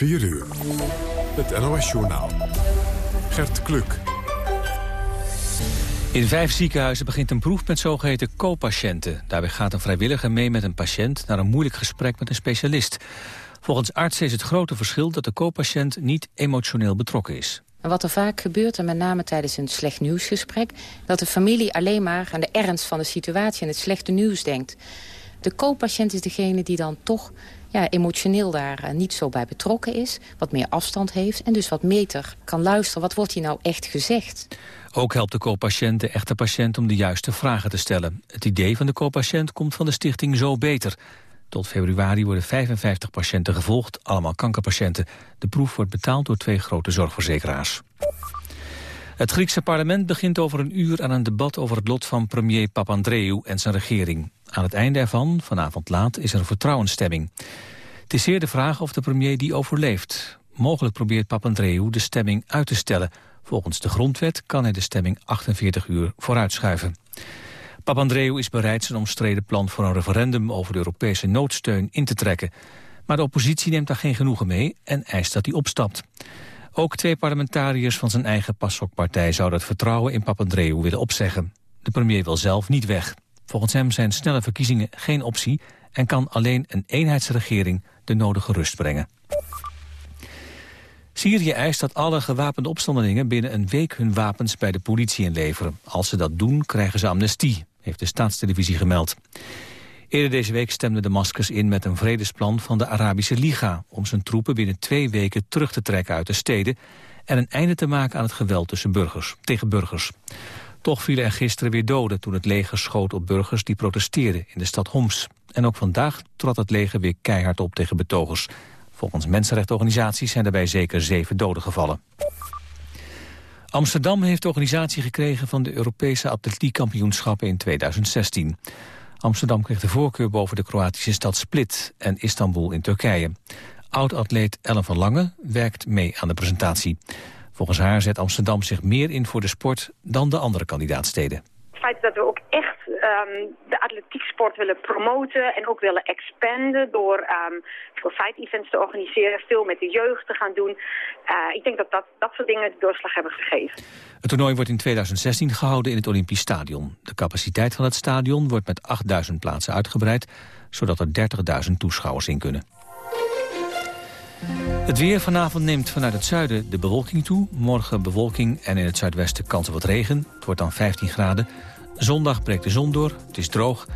4 uur. Het NOS-journaal. Gert Kluk. In vijf ziekenhuizen begint een proef met zogeheten co-patiënten. Daarbij gaat een vrijwilliger mee met een patiënt... naar een moeilijk gesprek met een specialist. Volgens artsen is het grote verschil dat de co-patiënt niet emotioneel betrokken is. Wat er vaak gebeurt, en met name tijdens een slecht nieuwsgesprek... dat de familie alleen maar aan de ernst van de situatie en het slechte nieuws denkt. De co-patiënt is degene die dan toch ja, emotioneel daar eh, niet zo bij betrokken is. Wat meer afstand heeft en dus wat meter kan luisteren. Wat wordt hier nou echt gezegd? Ook helpt de co-patiënt de echte patiënt om de juiste vragen te stellen. Het idee van de co-patiënt komt van de stichting Zo Beter. Tot februari worden 55 patiënten gevolgd, allemaal kankerpatiënten. De proef wordt betaald door twee grote zorgverzekeraars. Het Griekse parlement begint over een uur aan een debat over het lot van premier Papandreou en zijn regering. Aan het einde ervan, vanavond laat, is er een vertrouwensstemming. Het is zeer de vraag of de premier die overleeft. Mogelijk probeert Papandreou de stemming uit te stellen. Volgens de grondwet kan hij de stemming 48 uur vooruitschuiven. Papandreou is bereid zijn omstreden plan voor een referendum over de Europese noodsteun in te trekken. Maar de oppositie neemt daar geen genoegen mee en eist dat hij opstapt. Ook twee parlementariërs van zijn eigen PASOK-partij zouden het vertrouwen in Papandreou willen opzeggen. De premier wil zelf niet weg. Volgens hem zijn snelle verkiezingen geen optie en kan alleen een eenheidsregering de nodige rust brengen. Syrië eist dat alle gewapende opstandelingen binnen een week hun wapens bij de politie inleveren. Als ze dat doen, krijgen ze amnestie, heeft de staatstelevisie gemeld. Eerder deze week stemde Damascus in met een vredesplan van de Arabische Liga... om zijn troepen binnen twee weken terug te trekken uit de steden... en een einde te maken aan het geweld tussen burgers, tegen burgers. Toch vielen er gisteren weer doden toen het leger schoot op burgers die protesteerden in de stad Homs. En ook vandaag trad het leger weer keihard op tegen betogers. Volgens mensenrechtenorganisaties zijn daarbij zeker zeven doden gevallen. Amsterdam heeft de organisatie gekregen van de Europese atletiekkampioenschappen in 2016. Amsterdam kreeg de voorkeur boven de Kroatische stad Split en Istanbul in Turkije. Oud-atleet Ellen van Lange werkt mee aan de presentatie. Volgens haar zet Amsterdam zich meer in voor de sport dan de andere kandidaatsteden. Het feit dat we ook echt um, de atletieksport willen promoten en ook willen expanden door um, veel side-events te organiseren, veel met de jeugd te gaan doen. Uh, ik denk dat, dat dat soort dingen de doorslag hebben gegeven. Het toernooi wordt in 2016 gehouden in het Olympisch Stadion. De capaciteit van het stadion wordt met 8000 plaatsen uitgebreid, zodat er 30.000 toeschouwers in kunnen. Het weer vanavond neemt vanuit het zuiden de bewolking toe. Morgen bewolking en in het zuidwesten kans op wat regen. Het wordt dan 15 graden. Zondag breekt de zon door, het is droog.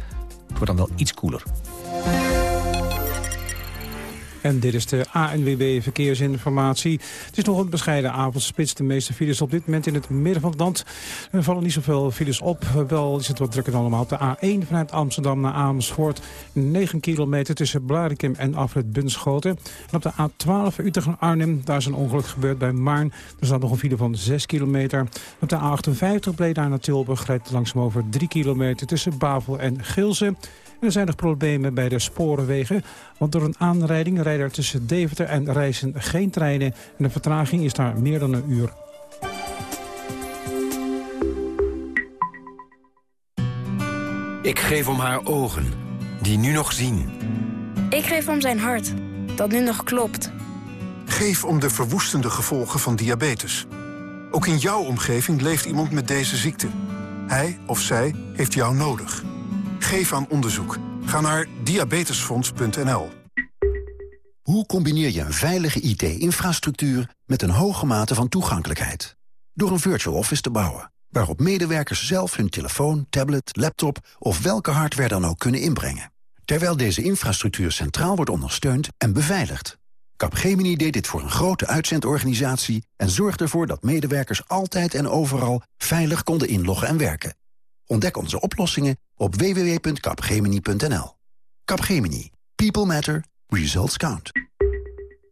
Het wordt dan wel iets koeler. En dit is de ANWB Verkeersinformatie. Het is nog een bescheiden avondspits. De meeste files op dit moment in het midden van het land. Er vallen niet zoveel files op. Wel is het wat drukker allemaal. Op de A1 vanuit Amsterdam naar Amersfoort. 9 kilometer tussen Blarikum en Afrit Bunschoten. En op de A12 Utrecht en Arnhem. Daar is een ongeluk gebeurd bij Maarn. Er staat nog een file van 6 kilometer. Op de A58 Breda naar Tilburg rijdt langzaam over 3 kilometer tussen Bavel en Gilze er zijn nog problemen bij de sporenwegen. Want door een aanrijding rijden er tussen Deventer en Rijssen geen treinen. En de vertraging is daar meer dan een uur. Ik geef om haar ogen, die nu nog zien. Ik geef om zijn hart, dat nu nog klopt. Geef om de verwoestende gevolgen van diabetes. Ook in jouw omgeving leeft iemand met deze ziekte. Hij of zij heeft jou nodig. Geef aan onderzoek. Ga naar diabetesfonds.nl. Hoe combineer je een veilige IT-infrastructuur met een hoge mate van toegankelijkheid? Door een virtual office te bouwen, waarop medewerkers zelf hun telefoon, tablet, laptop of welke hardware dan ook kunnen inbrengen. Terwijl deze infrastructuur centraal wordt ondersteund en beveiligd. Capgemini deed dit voor een grote uitzendorganisatie en zorgde ervoor dat medewerkers altijd en overal veilig konden inloggen en werken. Ontdek onze oplossingen op www.capgemini.nl. Capgemini. People matter. Results count.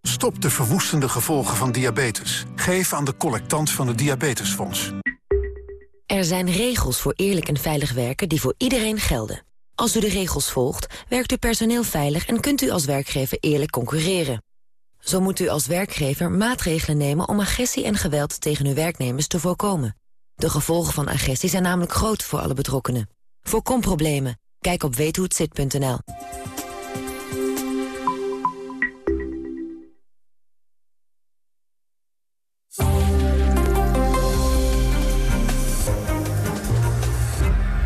Stop de verwoestende gevolgen van diabetes. Geef aan de collectant van het Diabetesfonds. Er zijn regels voor eerlijk en veilig werken die voor iedereen gelden. Als u de regels volgt, werkt uw personeel veilig... en kunt u als werkgever eerlijk concurreren. Zo moet u als werkgever maatregelen nemen om agressie en geweld tegen uw werknemers te voorkomen. De gevolgen van agressie zijn namelijk groot voor alle betrokkenen. Voorkom problemen. Kijk op weethoezit.nl.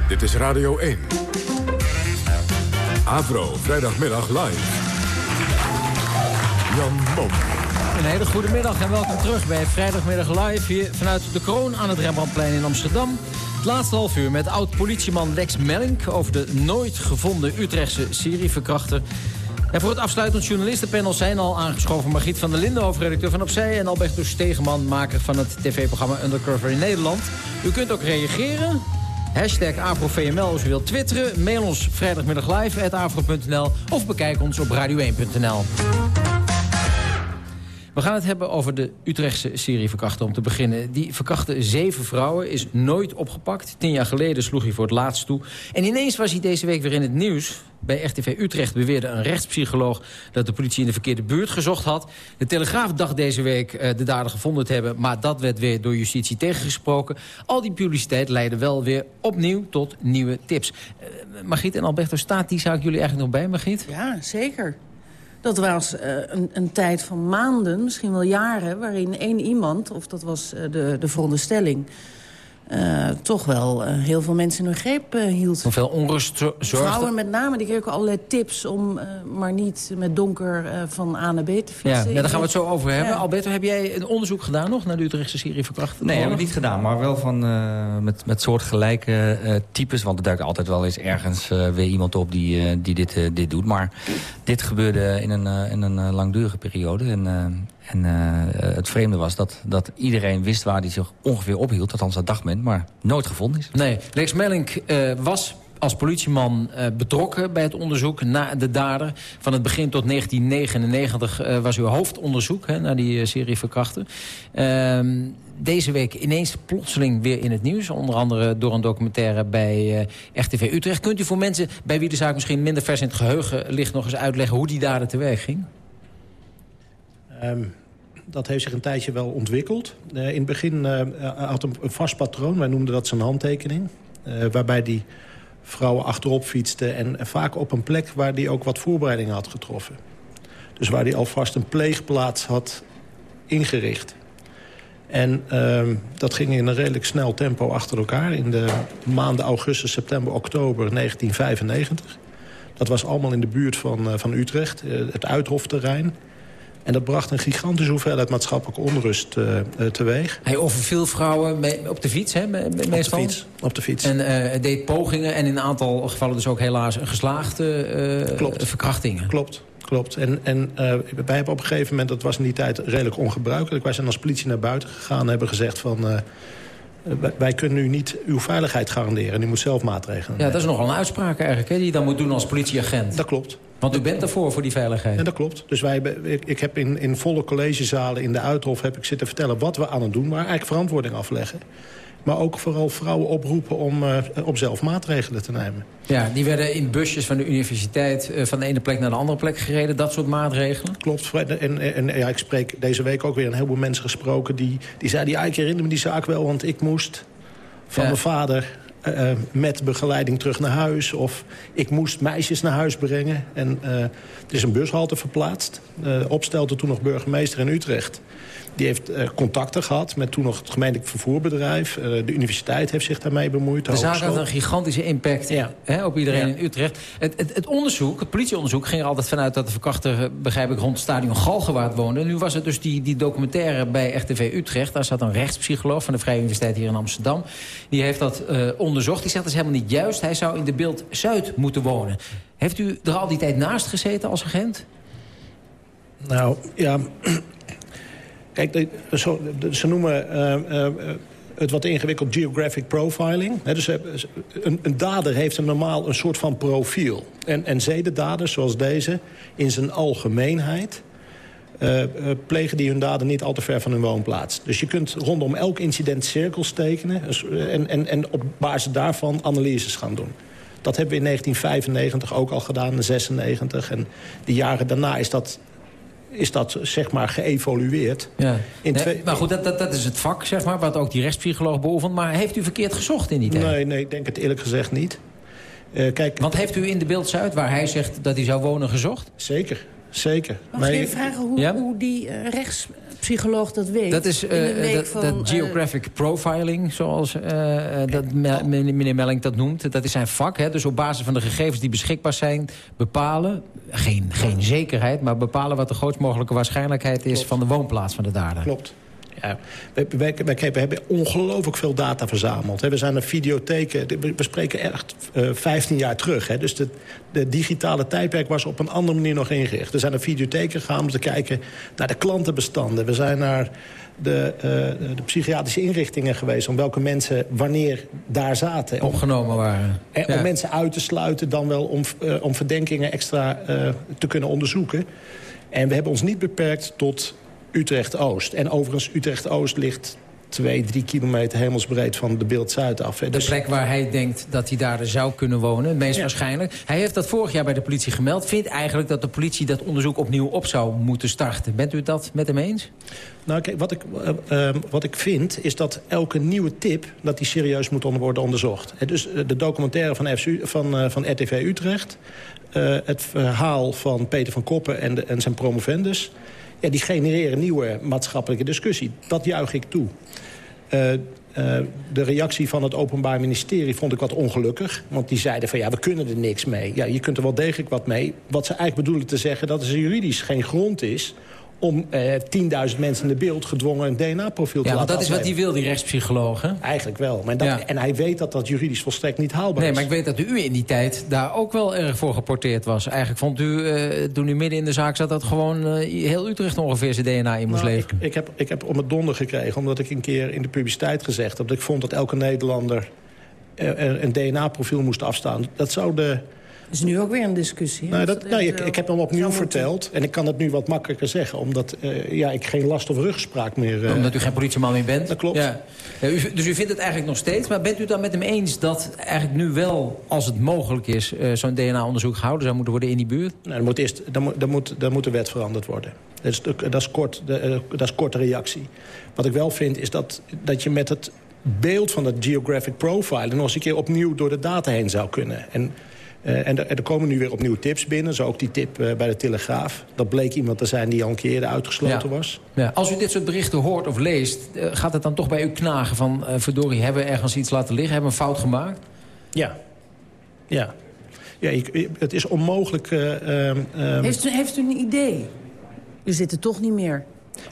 Dit is Radio 1. Avro, vrijdagmiddag live. Jan Mom. Een hele goede middag en welkom terug bij Vrijdagmiddag Live... hier vanuit de Kroon aan het Rembrandtplein in Amsterdam. Het laatste half uur met oud-politieman Lex Mellink... over de nooit gevonden Utrechtse serieverkrachter. En voor het afsluitend journalistenpanel zijn al aangeschoven... Margriet van der Linden, hoofdredacteur van Opzij... en Alberto Stegeman, maker van het tv-programma Undercover in Nederland. U kunt ook reageren. Hashtag AfroVML als u wilt twitteren. Mail ons vrijdagmiddag live afro.nl of bekijk ons op radio1.nl. We gaan het hebben over de Utrechtse serie verkrachten om te beginnen. Die verkrachte zeven vrouwen is nooit opgepakt. Tien jaar geleden sloeg hij voor het laatst toe. En ineens was hij deze week weer in het nieuws. Bij RTV Utrecht beweerde een rechtspsycholoog dat de politie in de verkeerde buurt gezocht had. De Telegraaf dacht deze week uh, de dader gevonden te hebben... maar dat werd weer door justitie tegengesproken. Al die publiciteit leidde wel weer opnieuw tot nieuwe tips. Uh, Margriet en Alberto, staat die zaak jullie eigenlijk nog bij, Margriet? Ja, zeker. Dat was uh, een, een, tijd van maanden, misschien wel jaren... waarin één iemand, of dat was uh, de, de veronderstelling... Uh, toch wel uh, heel veel mensen in hun greep uh, hield. Hoeveel onrust zorgde? Vrouwen met name, die kregen allerlei tips om maar niet met donker van A naar B te fietsen. Ja, ja, daar gaan we het zo over hebben. Ja. Alberto, heb jij een onderzoek gedaan nog naar de Utrechtse serie verkrachten? Nee, heb ik niet gedaan, maar wel van, met, met soortgelijke types. Want er duikt altijd wel eens ergens weer iemand op die, die dit, dit doet. Maar dit gebeurde in een, in een langdurige periode. En, en uh, het vreemde was dat, dat iedereen wist waar hij zich ongeveer ophield. Althans, dat dacht men, maar nooit gevonden is. Nee, Lex Mellink uh, was als politieman uh, betrokken bij het onderzoek naar de dader. Van het begin tot 1999 uh, was uw hoofdonderzoek hè, naar die serie verkrachten. Ehm, deze week ineens plotseling weer in het nieuws. Onder andere door een documentaire bij RTV Utrecht. Kunt u voor mensen bij wie de zaak misschien minder vers in het geheugen ligt... nog eens uitleggen hoe die dader te werk ging? Um, dat heeft zich een tijdje wel ontwikkeld. Uh, in het begin uh, had een, een vast patroon, wij noemden dat zijn handtekening. Waarbij die vrouwen achterop fietste en, vaak op een plek waar die ook wat voorbereidingen had getroffen. Dus waar hij alvast een pleegplaats had ingericht. En uh, dat ging in een redelijk snel tempo achter elkaar. In de maanden augustus, september, oktober 1995. Dat was allemaal in de buurt van, van Utrecht, het Uithofterrein. En dat bracht een gigantische hoeveelheid maatschappelijke onrust uh, uh, teweeg. Hij overviel vrouwen mee, op de fiets, hè, meestal? Op de fiets. Op de fiets. En uh, deed pogingen en in een aantal gevallen dus ook helaas een geslaagde Klopt. verkrachtingen. Klopt. Klopt. En, en wij hebben op een gegeven moment, dat was in die tijd redelijk ongebruikelijk... wij zijn als politie naar buiten gegaan en hebben gezegd van... wij kunnen u niet uw veiligheid garanderen. U moet zelf maatregelen Ja, dat is nogal een uitspraak eigenlijk, hè, die je dan moet doen als politieagent. Dat klopt. Want u bent ervoor, voor die veiligheid. Ja, dat klopt. Dus wij, ik, ik heb in, in volle collegezalen in de Uithof heb ik zitten vertellen wat we aan het doen waren. Eigenlijk verantwoording afleggen. Maar ook vooral vrouwen oproepen om uh, op zelf maatregelen te nemen. Ja, die werden in busjes van de universiteit uh, van de ene plek naar de andere plek gereden. Dat soort maatregelen? Klopt. En, en, en ja, ik spreek deze week ook weer een heleboel mensen gesproken... die, die zeiden, ja, ik herinner me die zaak wel, want ik moest van ja. mijn vader uh, met begeleiding terug naar huis. Of ik moest meisjes naar huis brengen. En uh, er is een bushalte verplaatst. Uh, opstelde toen nog burgemeester in Utrecht. Die heeft contacten gehad met toen nog het gemeentelijk vervoerbedrijf. de universiteit heeft zich daarmee bemoeid. De, zaak had een gigantische impact ja. hè, op iedereen ja. in Utrecht. Het, het, het, onderzoek, het politieonderzoek, ging er altijd vanuit... dat de verkrachter, begrijp ik, rond het stadion Galgenwaard woonde. En nu was het dus die, die documentaire bij RTV Utrecht. Daar zat een rechtspsycholoog van de Vrije Universiteit hier in Amsterdam. Die heeft dat onderzocht. Die zegt dat is helemaal niet juist. Hij zou in de beeld Zuid moeten wonen. Heeft u er al die tijd naast gezeten als agent? Nou, ja... Kijk, zo, ze noemen uh, uh, het wat ingewikkeld geographic profiling. Dus een, een, dader heeft een normaal een soort van profiel. En, en zedendaders zoals deze, in zijn algemeenheid... Uh, plegen die hun daden niet al te ver van hun woonplaats. Dus je kunt rondom elk incident cirkels tekenen... en, en, en op basis daarvan analyses gaan doen. Dat hebben we in 1995 ook al gedaan, in 96. En de jaren daarna is dat is dat zeg maar geëvolueerd. Ja. In nee, twee... Maar goed, dat, dat, dat is het vak, zeg maar, wat ook die rechtspsycholoog beoefent. Maar heeft u verkeerd gezocht in die tijd? Nee, nee ik denk het eerlijk gezegd niet. Uh, kijk, Want heeft u in de Beeld Zuid, waar hij zegt dat hij zou wonen, gezocht? Zeker. zeker. Mag ik je vragen hoe, hoe die uh, rechtspsycholoog dat weet? Dat is uh, dat, van, dat, geographic profiling, zoals uh, dat meneer Melling dat noemt. Dat is zijn vak. Hè? Dus op basis van de gegevens die beschikbaar zijn... bepalen, geen, geen zekerheid... maar bepalen wat de grootst mogelijke waarschijnlijkheid is... van de woonplaats van de dader. Klopt. Ja, wij, wij, wij, hebben ongelooflijk veel data verzameld. We zijn een videotheken, we spreken echt uh, 15 jaar terug. Hè. Dus de, de, digitale tijdperk was op een andere manier nog ingericht. We zijn naar videotheken gegaan om te kijken naar de klantenbestanden. We zijn naar de, uh, de psychiatrische inrichtingen geweest... om welke mensen wanneer daar zaten. Opgenomen waren. En Om mensen uit te sluiten, dan wel om, uh, om verdenkingen extra te kunnen onderzoeken. En we hebben ons niet beperkt tot Utrecht-Oost. En overigens, Utrecht-Oost ligt twee, drie kilometer hemelsbreed van de Beeld Zuid af. De dus... plek waar hij denkt dat hij daar zou kunnen wonen, het meest waarschijnlijk. Hij heeft dat vorig jaar bij de politie gemeld. Vindt eigenlijk dat de politie dat onderzoek opnieuw op zou moeten starten. Bent u dat met hem eens? Nou, kijk, wat ik, uh, uh, wat ik vind is dat elke nieuwe tip... dat die serieus moet worden onderzocht. dus uh, de documentaire van, FSU, van, van RTV Utrecht... het verhaal van Peter van Koppen en, de, en zijn promovendus ja, die genereren nieuwe maatschappelijke discussie. Dat juich ik toe. Uh, uh, de reactie van het Openbaar Ministerie vond ik wat ongelukkig. Want die zeiden van ja, we kunnen er niks mee. Ja, je kunt er wel degelijk wat mee. Wat ze eigenlijk bedoelen te zeggen dat er juridisch geen grond is om eh, 10.000 mensen in de beeld gedwongen een DNA-profiel te ja, laten dat is wat hij wil, die rechtspsycholoog, hè? Eigenlijk wel. Maar dat, En hij weet dat dat juridisch volstrekt niet haalbaar nee, is. Nee, maar ik weet dat u in die tijd daar ook wel erg voor geporteerd was. Eigenlijk vond u, eh, toen u midden in de zaak zat... dat gewoon eh, heel Utrecht ongeveer zijn DNA in moest nou, leveren. Ik, ik, heb, ik heb om het donder gekregen, omdat ik een keer in de publiciteit gezegd heb... dat ik vond dat elke Nederlander een DNA-profiel moest afstaan. Dat zou de is nu ook weer een discussie. Nou, dat, nou, ik, ik, heb hem opnieuw verteld. En ik kan het nu wat makkelijker zeggen. Omdat uh, ja, ik geen last of rugspraak meer... Uh... Omdat u geen politieman meer bent? Dat klopt. Ja. Ja, u, dus u vindt het eigenlijk nog steeds. Maar bent u dan met hem eens dat eigenlijk nu wel, als het mogelijk is... Uh, zo'n DNA-onderzoek gehouden zou moeten worden in die buurt? Nou, dan, moet eerst, dan, moet, dan, moet, dan moet de wet veranderd worden. Dat is, dat is, kort, de, dat is korte reactie. Wat ik wel vind is dat, dat je met het beeld van dat geographic profile... nog eens een keer opnieuw door de data heen zou kunnen. En en er, er, komen nu weer opnieuw tips binnen. Zo ook die tip uh, bij de Telegraaf. Dat bleek iemand te zijn die al een keer uitgesloten ja. was. Ja. Als u dit soort berichten hoort of leest... Uh, gaat het dan toch bij u knagen van... verdorie, hebben we ergens iets laten liggen? Hebben we een fout gemaakt? Ja. Ja. ja ik, het is onmogelijk... Um, heeft, u, heeft u een idee? U zit er toch niet meer.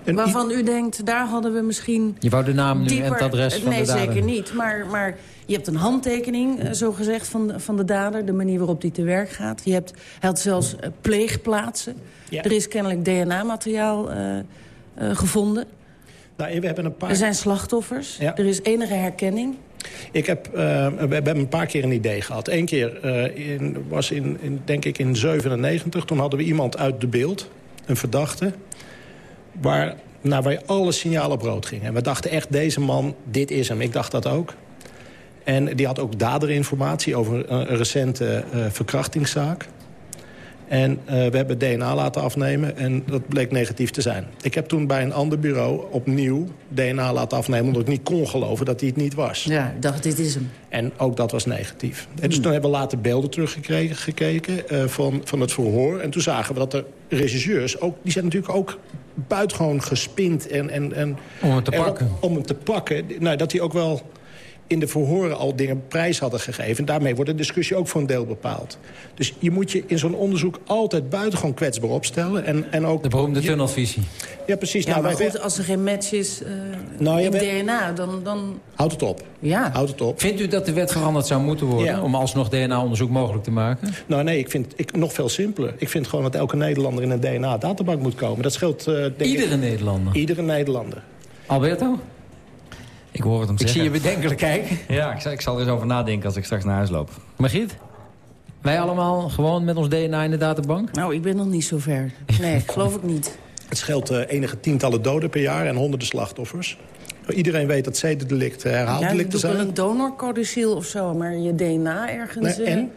En Waarvan u denkt, daar hadden we misschien... Je wou de naam nu dieper, en het adres van nee, de. Nee, zeker niet. Maar, maar je hebt een handtekening, uh, zo gezegd, van de, van de dader. De manier waarop die te werk gaat. Je hebt, hij had zelfs uh, pleegplaatsen. Ja. Er is kennelijk DNA-materiaal uh, gevonden. Nou, we hebben een paar... Er zijn slachtoffers. Ja. Er is enige herkenning. Ik heb, we hebben een paar keer een idee gehad. Eén keer in, was in, in, denk ik in 97. Toen hadden we iemand uit de beeld, een verdachte waar, naar waar alle signalen op rood gingen. En we dachten echt, deze man, dit is hem. Ik dacht dat ook. En die had ook daderinformatie over een, recente uh, verkrachtingszaak. En uh, we hebben DNA laten afnemen en dat bleek negatief te zijn. Ik heb toen bij een ander bureau opnieuw DNA laten afnemen... omdat ik niet kon geloven dat hij het niet was. Ja, ik dacht, dit is hem. En ook dat was negatief. En dus toen hebben we later beelden teruggekregen gekeken, uh, van, van het verhoor. En toen zagen we dat de regisseurs, ook, die zijn natuurlijk ook buitengewoon gespind... En, en, en, om hem te pakken. Om hem te pakken. Nou, dat hij ook wel in de verhoren al dingen prijs hadden gegeven. Daarmee wordt de discussie ook voor een deel bepaald. Dus je moet je in zo'n onderzoek altijd buitengewoon kwetsbaar opstellen. En, en ook de beroemde tunnelvisie. Ja, precies. Ja, nou, maar goed, als er geen match is uh, nou, in. DNA, dan, dan... Houd het op. Ja. Houd het op. Vindt u dat de wet veranderd zou moeten worden... Ja. om alsnog DNA-onderzoek mogelijk te maken? Nou nee, ik vind ik, nog veel simpeler. Ik vind gewoon dat elke Nederlander in een DNA-databank moet komen. Dat scheelt... Uh, denk Iedere ik, Nederlander? Iedere Nederlander. Alberto? Ik hoor het hem ik zeggen. zie je bedenkelijk kijken. Ja, ik zal, ik zal er eens over nadenken als ik straks naar huis loop. Margriet? Wij allemaal gewoon met ons DNA in de databank? Nou, ik ben nog niet zo ver. Nee, geloof ik niet. Het scheelt uh, enige tientallen doden per jaar en honderden slachtoffers. Iedereen weet dat zedendelicten herhaaldelicten ja, zijn. Ja, een donorcodiciel of zo, maar je DNA ergens... Nee, en?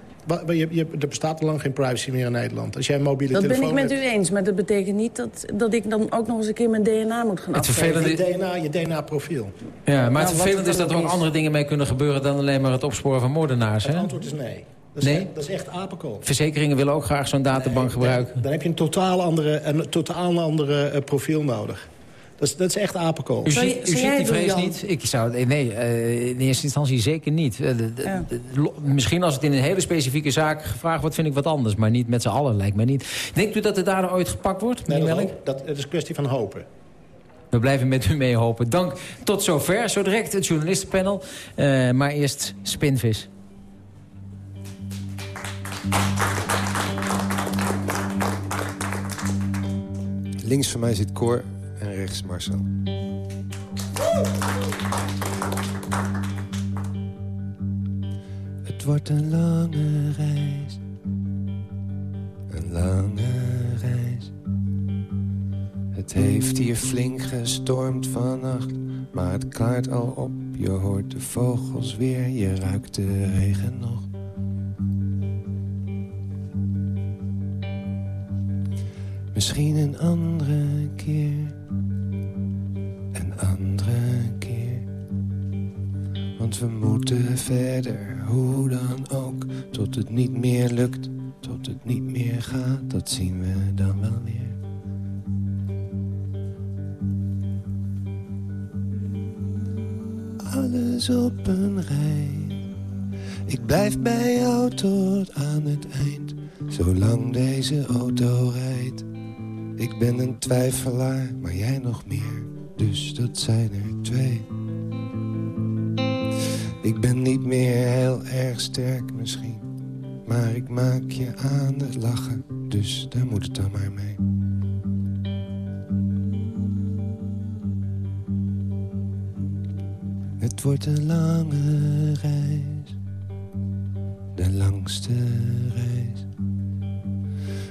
Je, je, er bestaat al lang geen privacy meer in Nederland. Als jij een mobiele dat telefoon ben ik met hebt... u eens, maar dat betekent niet dat, dat ik dan ook nog eens een keer mijn DNA moet gaan het. Je DNA, je DNA-profiel. Ja, maar nou, het vervelende is dat er ook andere dingen mee kunnen gebeuren... dan alleen maar het opsporen van moordenaars. Het hè? antwoord is nee. Dat is, Nee? echt, dat is echt apenkool. Verzekeringen willen ook graag zo'n databank gebruiken. Dan heb je een totaal andere, een totaal andere eh, profiel nodig. Dat is, dat is echt apenkool. U, ziet, u ziet die vrees niet? Ik zou, nee, eh, in eerste instantie zeker niet. Eh, de- de- Ja. de- lo- misschien als het in een hele specifieke zaak gevraagd wordt... vind ik wat anders, maar niet met z'n allen, lijkt mij niet. Denkt u dat de dader ooit gepakt wordt, Nee, dat, dat, het is een kwestie van hopen. We blijven met u mee hopen. Dank tot zover. Zo direct het journalistenpanel. Eh, maar eerst Spinvis. Links van mij zit Cor rechts Marcel. Het wordt een lange reis. Een lange reis. Het heeft hier flink gestormd vannacht. Maar het klaart al op. Je hoort de vogels weer. Je ruikt de regen nog. Misschien een andere keer. Want we moeten verder, hoe dan ook. Tot het niet meer lukt, tot het niet meer gaat. Dat zien we dan wel weer. Alles op een rij. Ik blijf bij jou tot aan het eind. Zolang deze auto rijdt. Ik ben een twijfelaar, maar jij nog meer. Dus dat zijn er twee. Ik ben niet meer heel erg sterk misschien. Maar ik maak je aan het lachen. Dus daar moet het dan maar mee. Het wordt een lange reis. De langste reis.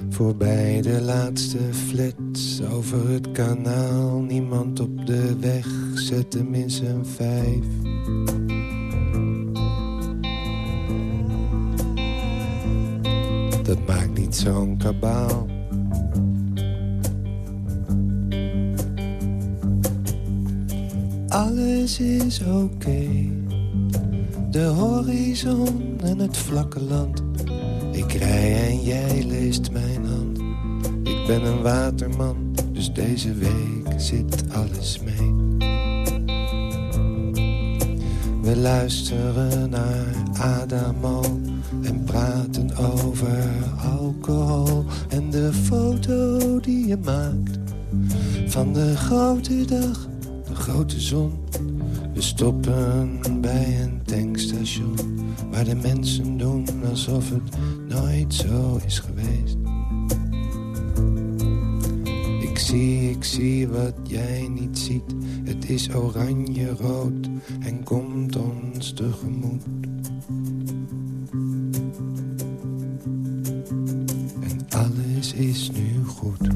Voorbij de laatste flits over het kanaal. Niemand op de weg, zet zijn vijf. Zo'n kabaal. Alles is oké. De horizon en het vlakke land. Ik rij en jij leest mijn hand. Ik ben een waterman, dus deze week zit alles mee. We luisteren naar Adamo praten over alcohol. En de foto die je maakt van de grote dag, de grote zon. We stoppen bij een tankstation waar de mensen doen alsof het nooit zo is geweest. Ik zie, ik zie wat jij niet ziet. Het is oranje-rood en komt ons tegemoet. Is nu goed.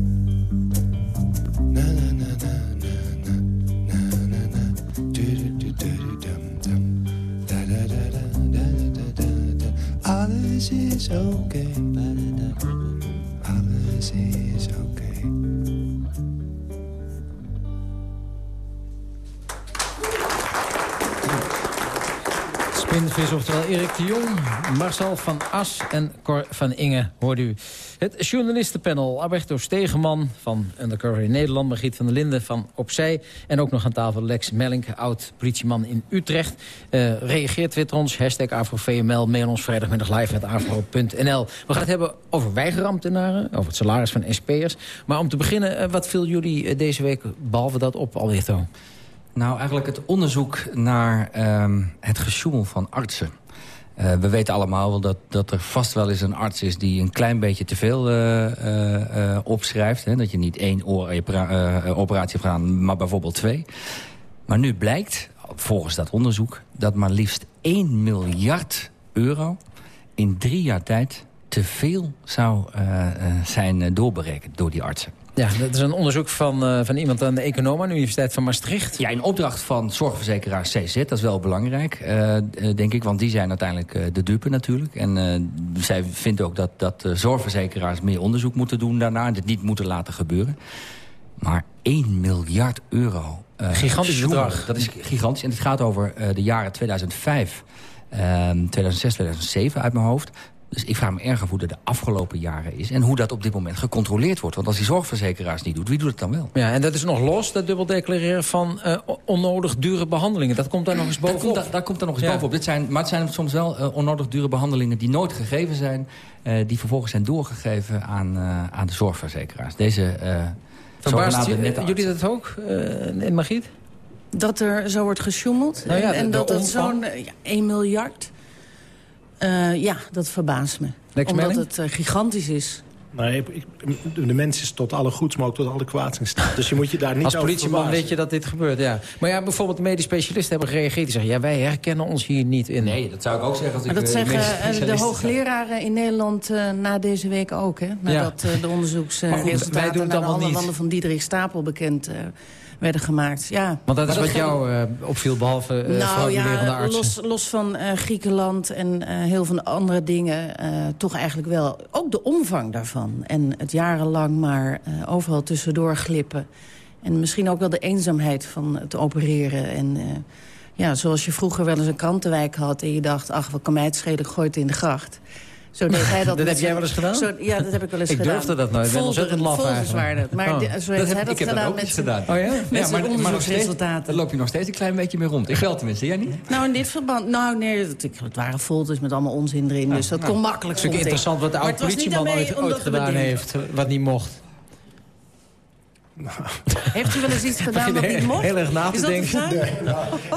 Erik de Jong, Marcel van As en Cor van Inge, hoorde u. Het journalistenpanel, Alberto Stegeman van Undercover in Nederland... Margriet van der Linden van Opzij... en ook nog aan tafel Lex Mellink, oud-politieman in Utrecht. Eh reageert Twitter ons, hashtag AfroVML, mail ons vrijdagmiddag live met afro.nl. We gaan het hebben over weigerambtenaren, over het salaris van SP'ers. Maar om te beginnen, eh, wat viel jullie eh, deze week behalve dat op, Alberto? Nou, eigenlijk het onderzoek naar ehm, het gesjoemel van artsen. Eh, we weten allemaal wel dat, dat er vast wel eens een arts is... die een klein beetje te veel eh, eh, opschrijft. Hè? Dat je niet één ooroperatie hebt gedaan, maar bijvoorbeeld twee. Maar nu blijkt, volgens dat onderzoek... dat maar liefst 1 miljard euro in drie jaar tijd... te veel zou zijn doorberekend door die artsen. Ja, dat is een onderzoek van, eh, van iemand aan de econoom aan de Universiteit van Maastricht. Ja, in opdracht van zorgverzekeraar CZ, dat is wel belangrijk, eh, eh, denk ik. Want die zijn uiteindelijk de dupe natuurlijk. En zij vindt ook dat, dat zorgverzekeraars meer onderzoek moeten doen daarna... en dit niet moeten laten gebeuren. Maar 1 miljard euro... Gigantisch bedrag. Dat is gigantisch. En het gaat over de jaren 2005, eh, 2006, 2007 uit mijn hoofd. Dus ik vraag me erg af hoe dat de afgelopen jaren is... en hoe dat op dit moment gecontroleerd wordt. Want als die zorgverzekeraars niet doet, wie doet het dan wel? Ja, en dat is nog los, dat dubbel declareren van uh, onnodig dure behandelingen. Dat komt daar nog eens bovenop. Daar komt, daar, komt er nog eens ja. bovenop. Dit zijn, maar het zijn soms wel uh, onnodig dure behandelingen die nooit gegeven zijn... Uh, die vervolgens zijn doorgegeven aan, aan de zorgverzekeraars. Deze Verbaast jullie dat ook, uh, Margriet? Dat er zo wordt gesjoemeld nou ja, en, en dat het zo'n ja, 1 miljard... Uh, ja, dat verbaast me. Lex Omdat het uh, gigantisch is. Nee, ik, de mens is tot alle goeds, maar ook tot alle kwaads in staat. Dus je moet je daar niet Als politieman weet je dat dit gebeurt, ja. Maar ja, bijvoorbeeld de medisch specialisten hebben gereageerd. Die zeggen, ja, wij herkennen ons hier niet in. Nee, dat zou ik ook zeggen als ik dat zeggen de hoogleraren in Nederland uh, na deze week ook, hè? Nadat de onderzoeksresultaten naar de alle landen van Diederik Stapel bekend werden gemaakt. Ja. Want dat is wat jou uh, opviel, behalve uh, nou, ja, artsen. Los, los van uh, Griekenland en heel veel andere dingen... toch eigenlijk wel ook de omvang daarvan. En het jarenlang maar overal tussendoor glippen. En misschien ook wel de eenzaamheid van het opereren. En ja, zoals je vroeger wel eens een krantenwijk had... en je dacht, ach, wat kan mij het schelen, gooi het in de gracht... Zo deed hij dat. dat heb jij wel eens gedaan? Zo, ja, dat heb ik wel eens ik gedaan. Ik durfde dat nooit. Ik ben ontzettend laf eigenlijk. Maar oh. zo heeft hij dat ik gedaan met gedaan. Oh ja? Met ja, maar, steeds, Dan loop je nog steeds een klein beetje mee rond. Ik wel tenminste, jij niet? Nou, in dit verband... Nou, nee, het, het waren folders met allemaal onzin erin. dus dat kon makkelijk, Het is interessant wat de oud-politieman ooit gedaan heeft. Wat niet mocht. Heeft u wel eens iets gedaan wat niet mocht? Heel erg na te denken.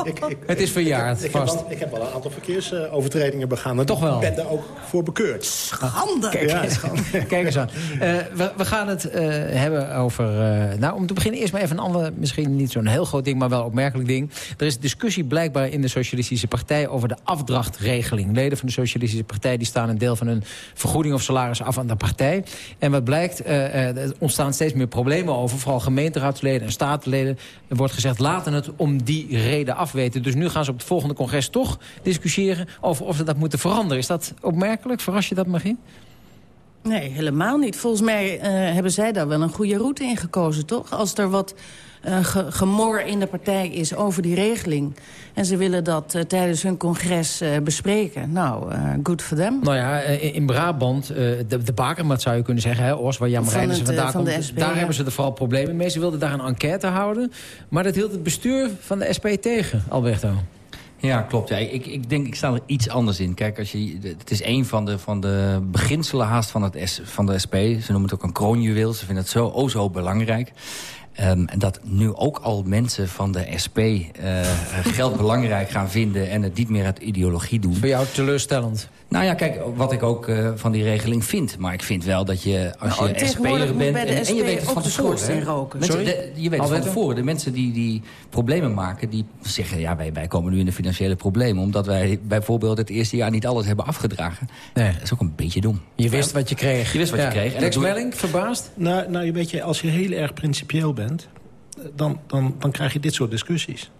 ik, ik, het is verjaard, ik, vast. Heb al, ik heb wel een aantal verkeersovertredingen begaan. Toch wel? Ik ben daar ook voor bekeurd. Schande! Kijk, ja, schande. Kijk eens aan. Uh, we, we, gaan het uh, hebben over... Uh, nou, om te beginnen eerst maar even een ander... misschien niet zo'n heel groot ding, maar wel opmerkelijk ding. Er is discussie blijkbaar in de Socialistische Partij... over de afdrachtregeling. Leden van de Socialistische Partij die staan een deel van hun vergoeding of salaris af aan de partij. En wat blijkt, er ontstaan steeds meer problemen over... vooral gemeenteraadsleden en statenleden... wordt gezegd, laten het om die reden afweten. Dus nu gaan ze op het volgende congres toch discussiëren... over of ze dat moeten veranderen. Is dat opmerkelijk? Verras je dat, Magie? Nee, helemaal niet. Volgens mij uh, hebben zij daar wel een goede route in gekozen, toch? Als er wat uh, gemor in de partij is over die regeling... en ze willen dat uh, tijdens hun congres uh, bespreken. Nou, good for them. Nou ja, in Brabant, de, de Bakermat zou je kunnen zeggen... Hè, Os, waar Jan vandaan van komt... SP, daar ja. hebben ze er vooral problemen mee. Ze wilden daar een enquête houden. Maar dat hield het bestuur van de SP tegen, Alberto. Ja, klopt. Ja. Ik, ik denk, ik sta er iets anders in. Kijk, als je, het is een van de, van de beginselen haast van, het S, van de SP. Ze noemen het ook een kroonjuweel. Ze vinden het zo, oh zo belangrijk. Um, en dat nu ook al mensen van de SP uh, geld belangrijk gaan vinden... en het niet meer uit ideologie doen. Voor jou teleurstellend? Nou ja, kijk, wat ik ook uh, van die regeling vind. Maar ik vind wel dat je, als nou, je SP'er bent... En, en, je weet het van tevoren. roken. Mensen, de, je weet het van tevoren. De mensen die, die problemen maken, die zeggen... ja, wij, wij komen nu in de financiële problemen... omdat wij bijvoorbeeld het eerste jaar niet alles hebben afgedragen. Nee. Dat is ook een beetje dom. Je wist wat je kreeg. Je wist wat ja. je kreeg. Lex Melling, verbaasd? Nou, nou, weet je, als je heel erg principieel bent... dan, dan, dan krijg je dit soort discussies.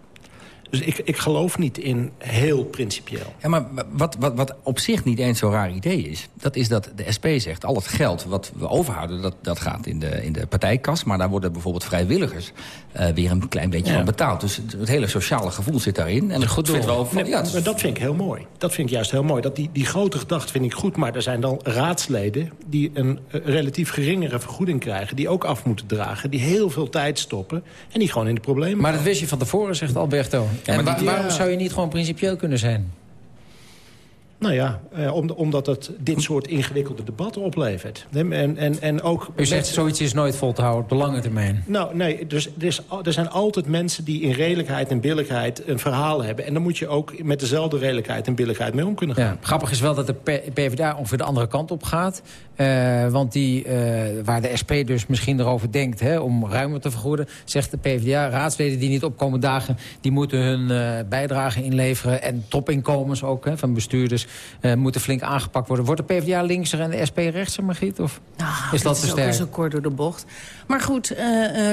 Dus ik, ik geloof niet in heel principieel. Ja, maar wat, wat, wat op zich niet eens zo'n raar idee is... dat is dat de SP zegt, al het geld wat we overhouden... dat, dat gaat in de, in de partijkas. Maar daar worden bijvoorbeeld vrijwilligers uh, weer een klein beetje ja. van betaald. Dus het, het, hele sociale gevoel zit daarin. En dat goed vind wel van, nee, ja, maar dat vind ik heel mooi. Dat vind ik juist heel mooi. Dat die, die grote gedachte vind ik goed. Maar er zijn dan raadsleden die een uh, relatief geringere vergoeding krijgen... die ook af moeten dragen, die heel veel tijd stoppen... en die gewoon in de problemen Maar dat wist je van tevoren, zegt Alberto. Ja, en wa die, waarom zou je niet gewoon principieel kunnen zijn? Nou ja, eh, om, omdat het dit soort ingewikkelde debatten oplevert. En, en, en ook U zegt zoiets is nooit vol te houden op de lange termijn. Nou, nee, dus er, is, er zijn altijd mensen die in redelijkheid en billigheid een verhaal hebben. En dan moet je ook met dezelfde redelijkheid en billigheid mee om kunnen gaan. Ja, grappig is wel dat de PvdA ongeveer de andere kant op gaat. Uh, want die, uh, waar de SP dus misschien erover denkt hè, om ruimer te vergoeden... zegt de PvdA, raadsleden die niet opkomen dagen... die moeten hun uh, bijdrage inleveren. En topinkomens ook hè, van bestuurders moeten flink aangepakt worden. Wordt de PvdA linkser en de SP rechtser, Margriet? Of nou, is dat te sterk? zo kort door de bocht. Maar goed,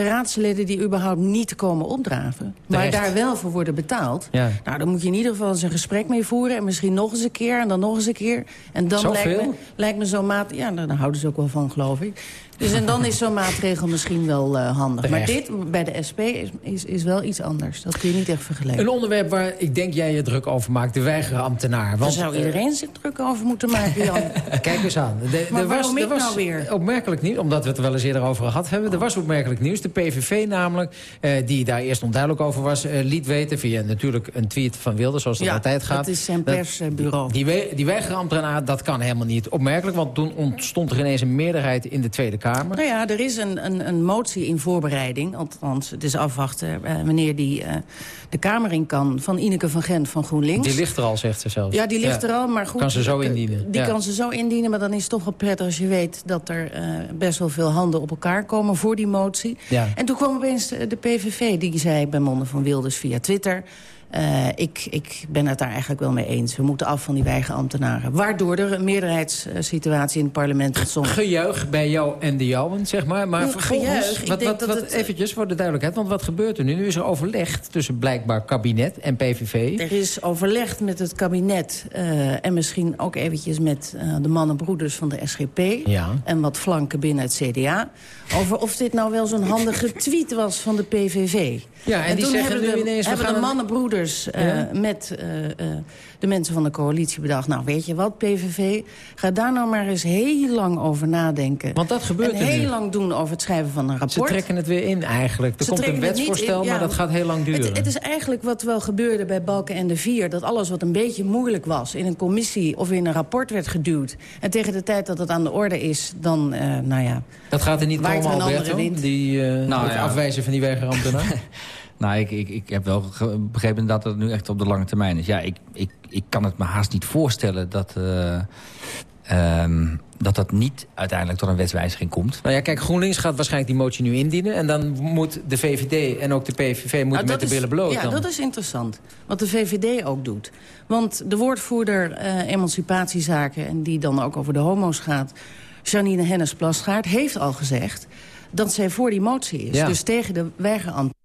raadsleden die überhaupt niet komen opdraven... maar daar wel voor worden betaald... Ja. nou, dan moet je in ieder geval eens een gesprek mee voeren... en misschien nog eens een keer en dan nog eens een keer. En dan lijkt me, lijkt me zo'n maat... Ja, daar houden ze ook wel van, geloof ik. Dus en dan is zo'n maatregel misschien wel uh, handig. Terecht. Maar dit bij de SP is, is, is wel iets anders. Dat kun je niet echt vergelijken. Een onderwerp waar ik denk jij je druk over maakt. De weigerambtenaar. Daar zou eh, iedereen zich druk over moeten maken, Jan. Kijk eens aan. De, Maar er was, waarom er ik was nou weer? Opmerkelijk nieuws, omdat we het er wel eens eerder over gehad hebben. Er was opmerkelijk nieuws. De PVV namelijk, eh, die daar eerst onduidelijk over was... eh, liet weten via natuurlijk een tweet van Wilders, zoals dat Ja, altijd gaat. dat is zijn persbureau. Die, we- die weigerambtenaar, dat kan helemaal niet. Opmerkelijk, want toen ontstond er ineens een meerderheid in de Tweede Kamer. Nou ja, er is een, een, een motie in voorbereiding. Althans, het is afwachten eh, wanneer die eh, de Kamer in kan... van Ineke van Gent van GroenLinks. Die ligt er al, zegt ze zelfs. Ja, die ligt er al, maar goed. Kan ze zo eh, indienen. Die Ja. kan ze zo indienen, maar dan is het toch wel prettig als je weet... dat er best wel veel handen op elkaar komen voor die motie. Ja. En toen kwam opeens de de PVV, die zei bij monden van Wilders via Twitter... eh, ik, ik ben het daar eigenlijk wel mee eens. We moeten af van die weigerambtenaren. Waardoor er een meerderheidssituatie in het parlement ontstond. Gejuich bij jou en de jouwen, zeg maar. Maar vervolgens, gejuich? Wat, het- eventjes voor de duidelijkheid, want wat gebeurt er nu? Nu is er overleg tussen blijkbaar kabinet en PVV. Er is overlegd met het kabinet eh, en misschien ook eventjes met eh, de mannenbroeders van de SGP... Ja. en wat flanken binnen het CDA... over of dit nou wel zo'n handige tweet was van de PVV. Ja, en die toen zeggen hebben nu de, ineens, hebben mannenbroeders Ja. met de mensen van de coalitie bedacht... nou, weet je wat, PVV, ga daar nou maar eens heel lang over nadenken. Want dat gebeurt en er heel nu. lang doen over het schrijven van een rapport. Ze trekken het weer in eigenlijk. Er Ze komt een trekken het niet wetsvoorstel, in, ja. maar dat gaat heel lang duren. Het, het is eigenlijk wat wel gebeurde bij Balken en de Vier. Dat alles wat een beetje moeilijk was in een commissie of in een rapport werd geduwd. En tegen de tijd dat het aan de orde is, dan, eh, nou ja... dat gaat er niet komen, er een andere Alberto? wind. Die eh Nou, het ja. afwijzen van die weigerambtenaar? Nou, ik, ik, ik heb wel begrepen dat het nu echt op de lange termijn is. Ja, ik, ik, ik kan het me haast niet voorstellen dat, eh, ehm, dat dat niet uiteindelijk tot een wetswijziging komt. Nou ja, kijk, GroenLinks gaat waarschijnlijk die motie nu indienen. En dan moet de VVD en ook de PVV moeten Nou, met de billen bloot. Ja, dan. dat is interessant. Wat de VVD ook doet. Want de woordvoerder eh, emancipatiezaken... en die dan ook over de homo's gaat... Janine Hennis-Plasgaard heeft al gezegd... dat zij voor die motie is. Ja. Dus tegen de weigerambtenaren.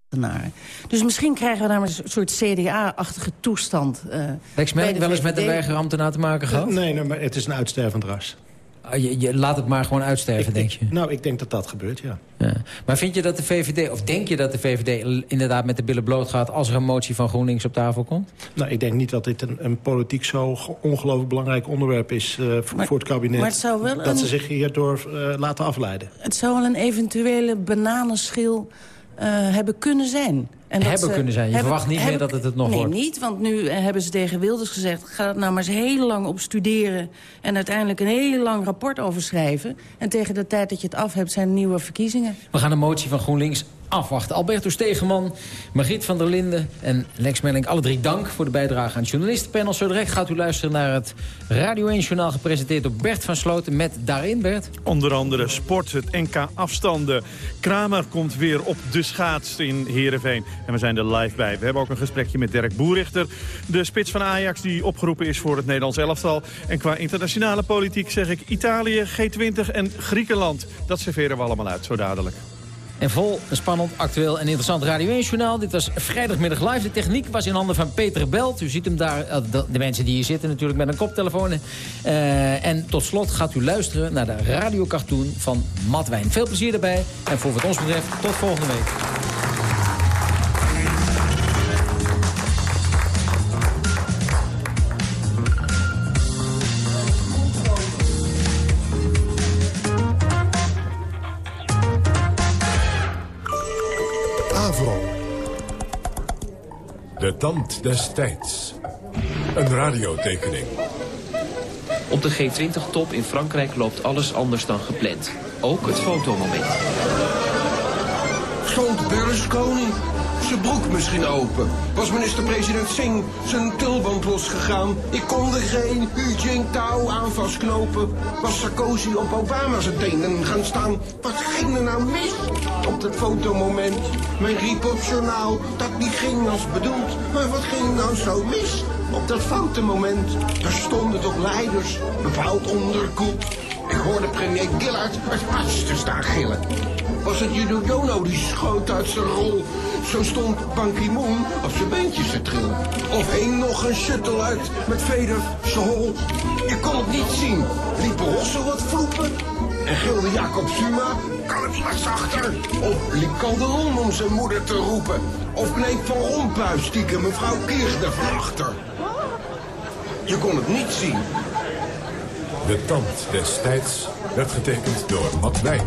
Dus misschien krijgen we daar een soort CDA-achtige toestand. eh, Lex bij Melling de wel eens met VVD. weigerambtenaar te maken gehad? Nee, nee, maar het is een uitstervend ras. Ah, Je, je laat het maar gewoon uitsterven, denk je. Nou, ik denk dat dat gebeurt, ja. Ja. Maar vind je dat de VVD, of denk je dat de VVD inderdaad met de billen bloot gaat... als er een motie van GroenLinks op tafel komt? Nou, ik denk niet dat dit een, een politiek zo ge- ongelooflijk belangrijk onderwerp is eh, voor, Maar- voor het kabinet. maar het zou wel dat een- ze zich hierdoor eh, laten afleiden. Het zou wel een eventuele bananenschil eh, hebben kunnen zijn. En Hebben kunnen zijn. Je verwacht niet meer dat het het nog nee, wordt. niet, want nu eh, hebben ze tegen Wilders gezegd... ga er nou maar eens heel lang op studeren... en uiteindelijk een heel lang rapport over schrijven. En tegen de tijd dat je het af hebt zijn er nieuwe verkiezingen. We gaan de motie van GroenLinks afwachten. Alberto Stegeman, Margriet van der Linden en Lex Melling. Alle drie dank voor de bijdrage aan het journalistenpanel. Zo direct gaat u luisteren naar het Radio 1-journaal... gepresenteerd door Bert van Sloten met daarin, Bert... Onder andere sport, het NK afstanden. Kramer komt weer op de schaats in Heerenveen. En we zijn er live bij. We hebben ook een gesprekje met Dirk Boerichter. De spits van Ajax die opgeroepen is voor het Nederlands elftal. En qua internationale politiek zeg ik Italië, G20 en Griekenland. Dat serveren we allemaal uit, zo dadelijk. En vol spannend, actueel en interessant Radio 1-journaal. Dit was vrijdagmiddag live. De techniek was in handen van Peter Belt. U ziet hem daar, eh, de, mensen die hier zitten natuurlijk met een koptelefoon. Eh, en tot slot gaat u luisteren naar de radiocartoon van Matt Wijn. Veel plezier daarbij. En voor wat ons betreft, tot volgende week. De tand des tijds. Een radiotekening. Op de G20-top in Frankrijk loopt alles anders dan gepland. Ook het fotomoment. Stond Berlusconi zijn broek misschien open? Was minister-president Singh zijn tulband losgegaan? Ik kon er geen Hu Jintao aan vastknopen. Was Sarkozy op Obama zijn tenen gaan staan? Wat ging er nou mis op dat fotomoment? Men riep op journaal dat niet ging als bedoeld. Maar wat ging nou zo mis op dat fotomoment? Er stonden toch leiders, bepaald onderkoeld. Ik hoorde premier Gillard het hartste staan gillen. Was het Judo die schoot uit zijn rol? Zo stond Ban Ki-moon op zijn beentjes te trillen. Of hing nog een shuttle uit met veder zijn hol? Ik kon het niet zien. Liepen rossen wat vloepen? En gilde Jacob Suma, kan het wat zachter? Of liep Calderon om zijn moeder te roepen? Of kneep Van Rompuy stiekem mevrouw Kirchner van achter? Je kon het niet zien. De tand des tijds werd getekend door Matt Wijn.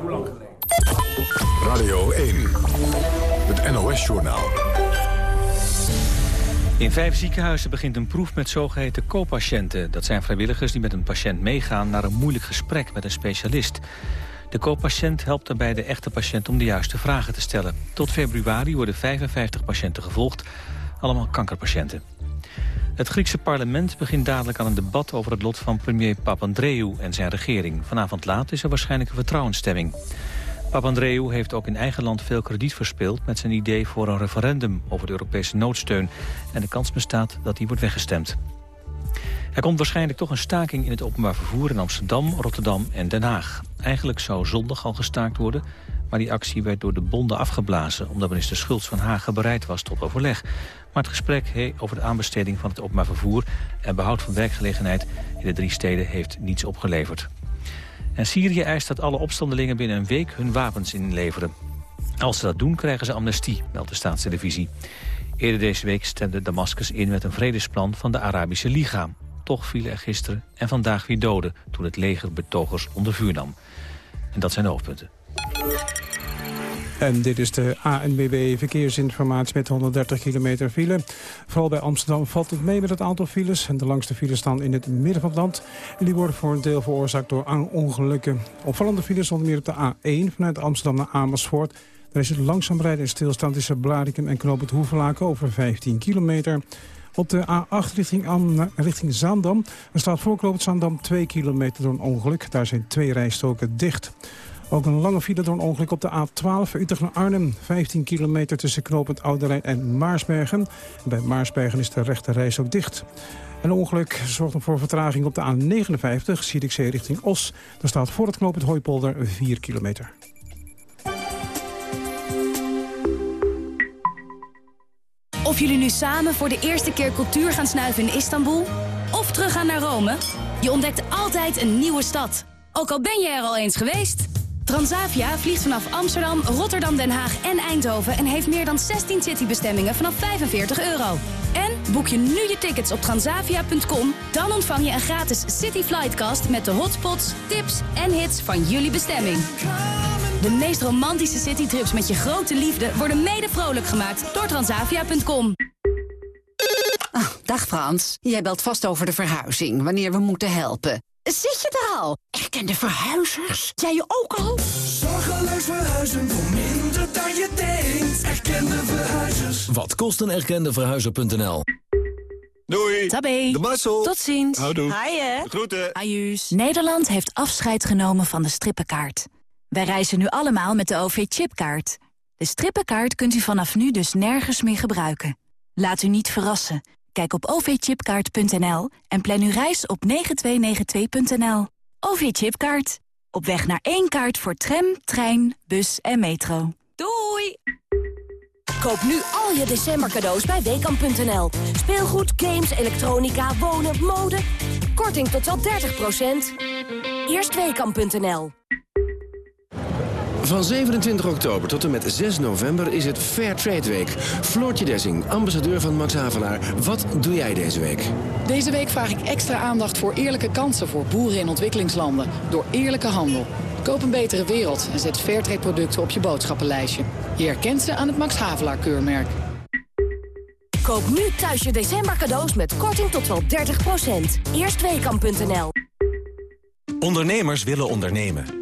Hoe lang geleden? Radio 1, het NOS-journaal. In vijf ziekenhuizen begint een proef met zogeheten co-patiënten. Dat zijn vrijwilligers die met een patiënt meegaan naar een moeilijk gesprek met een specialist. De co-patiënt helpt daarbij de echte patiënt om de juiste vragen te stellen. Tot februari worden 55 patiënten gevolgd, allemaal kankerpatiënten. Het Griekse parlement begint dadelijk aan een debat over het lot van premier Papandreou en zijn regering. Vanavond laat is er waarschijnlijk een vertrouwensstemming. Papandreou heeft ook in eigen land veel krediet verspeeld... met zijn idee voor een referendum over de Europese noodsteun. En de kans bestaat dat die wordt weggestemd. Er komt waarschijnlijk toch een staking in het openbaar vervoer in Amsterdam, Rotterdam en Den Haag. Eigenlijk zou zondag al gestaakt worden, maar die actie werd door de bonden afgeblazen... omdat minister Schultz van Hagen bereid was tot overleg. Maar het gesprek over de aanbesteding van het openbaar vervoer... en behoud van werkgelegenheid in de drie steden heeft niets opgeleverd. En Syrië eist dat alle opstandelingen binnen een week hun wapens inleveren. Als ze dat doen, krijgen ze amnestie, meldt de staatstelevisie. Eerder deze week stemde Damascus in met een vredesplan van de Arabische Liga. Toch vielen er gisteren en vandaag weer doden toen het leger betogers onder vuur nam. En dat zijn de hoofdpunten. En dit is de ANWB Verkeersinformatie met 130 kilometer file. Vooral bij Amsterdam valt het mee met het aantal files. En de langste files staan in het midden van het land. En die worden voor een deel veroorzaakt door ongelukken. Opvallende files onder meer op de A1 vanuit Amsterdam naar Amersfoort. Daar is het langzaam rijden en stilstand tussen Blarikum en Knoop het Hoevelaken over 15 kilometer. Op de A8 richting, Am, richting Zaandam. Er staat voor het Zaandam 2 kilometer door een ongeluk. Daar zijn twee rijstoken dicht. Ook een lange file door een ongeluk op de A12 Utrecht naar Arnhem. 15 kilometer tussen knooppunt Ouderijn en Maarsbergen. Bij Maarsbergen is de rechte reis ook dicht. Een ongeluk zorgt voor vertraging op de A59, Zierikzee richting Os. Daar staat voor het knooppunt Hooipolder 4 kilometer. Of jullie nu samen voor de eerste keer cultuur gaan snuiven in Istanbul... of teruggaan naar Rome, je ontdekt altijd een nieuwe stad. Ook al ben je er al eens geweest... Transavia vliegt vanaf Amsterdam, Rotterdam, Den Haag en Eindhoven... en heeft meer dan 16 citybestemmingen vanaf 45 euro. En boek je nu je tickets op transavia.com... dan ontvang je een gratis City Flightcast met de hotspots, tips en hits van jullie bestemming. De meest romantische citytrips met je grote liefde... worden mede vrolijk gemaakt door transavia.com. Ah, dag Frans, jij belt vast over de verhuizing, wanneer we moeten helpen. Zit je er al? Erkende verhuizers? Jij je ook al? Zorgeloos verhuizen voor minder dan je denkt. Erkende verhuizers. Wat kost een erkende verhuizer.nl? Doei. Tabé. De Marcel. Tot ziens. Houdoe. Haaien. Groeten. Ajuus. Nederland heeft afscheid genomen van de strippenkaart. Wij reizen nu allemaal met de OV-chipkaart. De strippenkaart kunt u vanaf nu dus nergens meer gebruiken. Laat u niet verrassen. Kijk op ovchipkaart.nl en plan uw reis op 9292.nl. OV-chipkaart. Op weg naar één kaart voor tram, trein, bus en metro. Doei! Koop nu al je december cadeaus bij Weekamp.nl. Speelgoed, games, elektronica, wonen, mode. Korting tot wel 30%. Eerst Weekamp.nl. Van 27 oktober tot en met 6 november is het Fair Trade Week. Floortje Dessing, ambassadeur van Max Havelaar. Wat doe jij deze week? Deze week vraag ik extra aandacht voor eerlijke kansen voor boeren in ontwikkelingslanden. Door eerlijke handel. Koop een betere wereld en zet Fairtrade producten op je boodschappenlijstje. Je herkent ze aan het Max Havelaar keurmerk. Koop nu thuis je december cadeaus met korting tot wel 30%. Eerstweekam.nl Ondernemers willen ondernemen.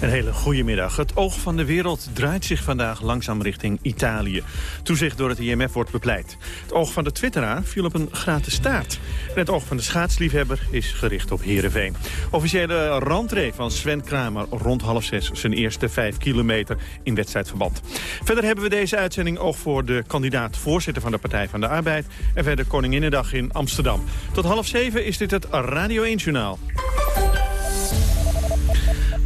Een hele goede middag. Het oog van de wereld draait zich vandaag langzaam richting Italië. Toezicht door het IMF wordt bepleit. Het oog van de twitteraar viel op een gratis staart. En het oog van de schaatsliefhebber is gericht op Heerenveen. Officiële rentree van Sven Kramer rond half zes... zijn eerste vijf kilometer in wedstrijdverband. Verder hebben we deze uitzending oog voor de kandidaat voorzitter van de Partij van de Arbeid... en verder Koninginnedag in Amsterdam. Tot half zeven is dit het Radio 1-journaal.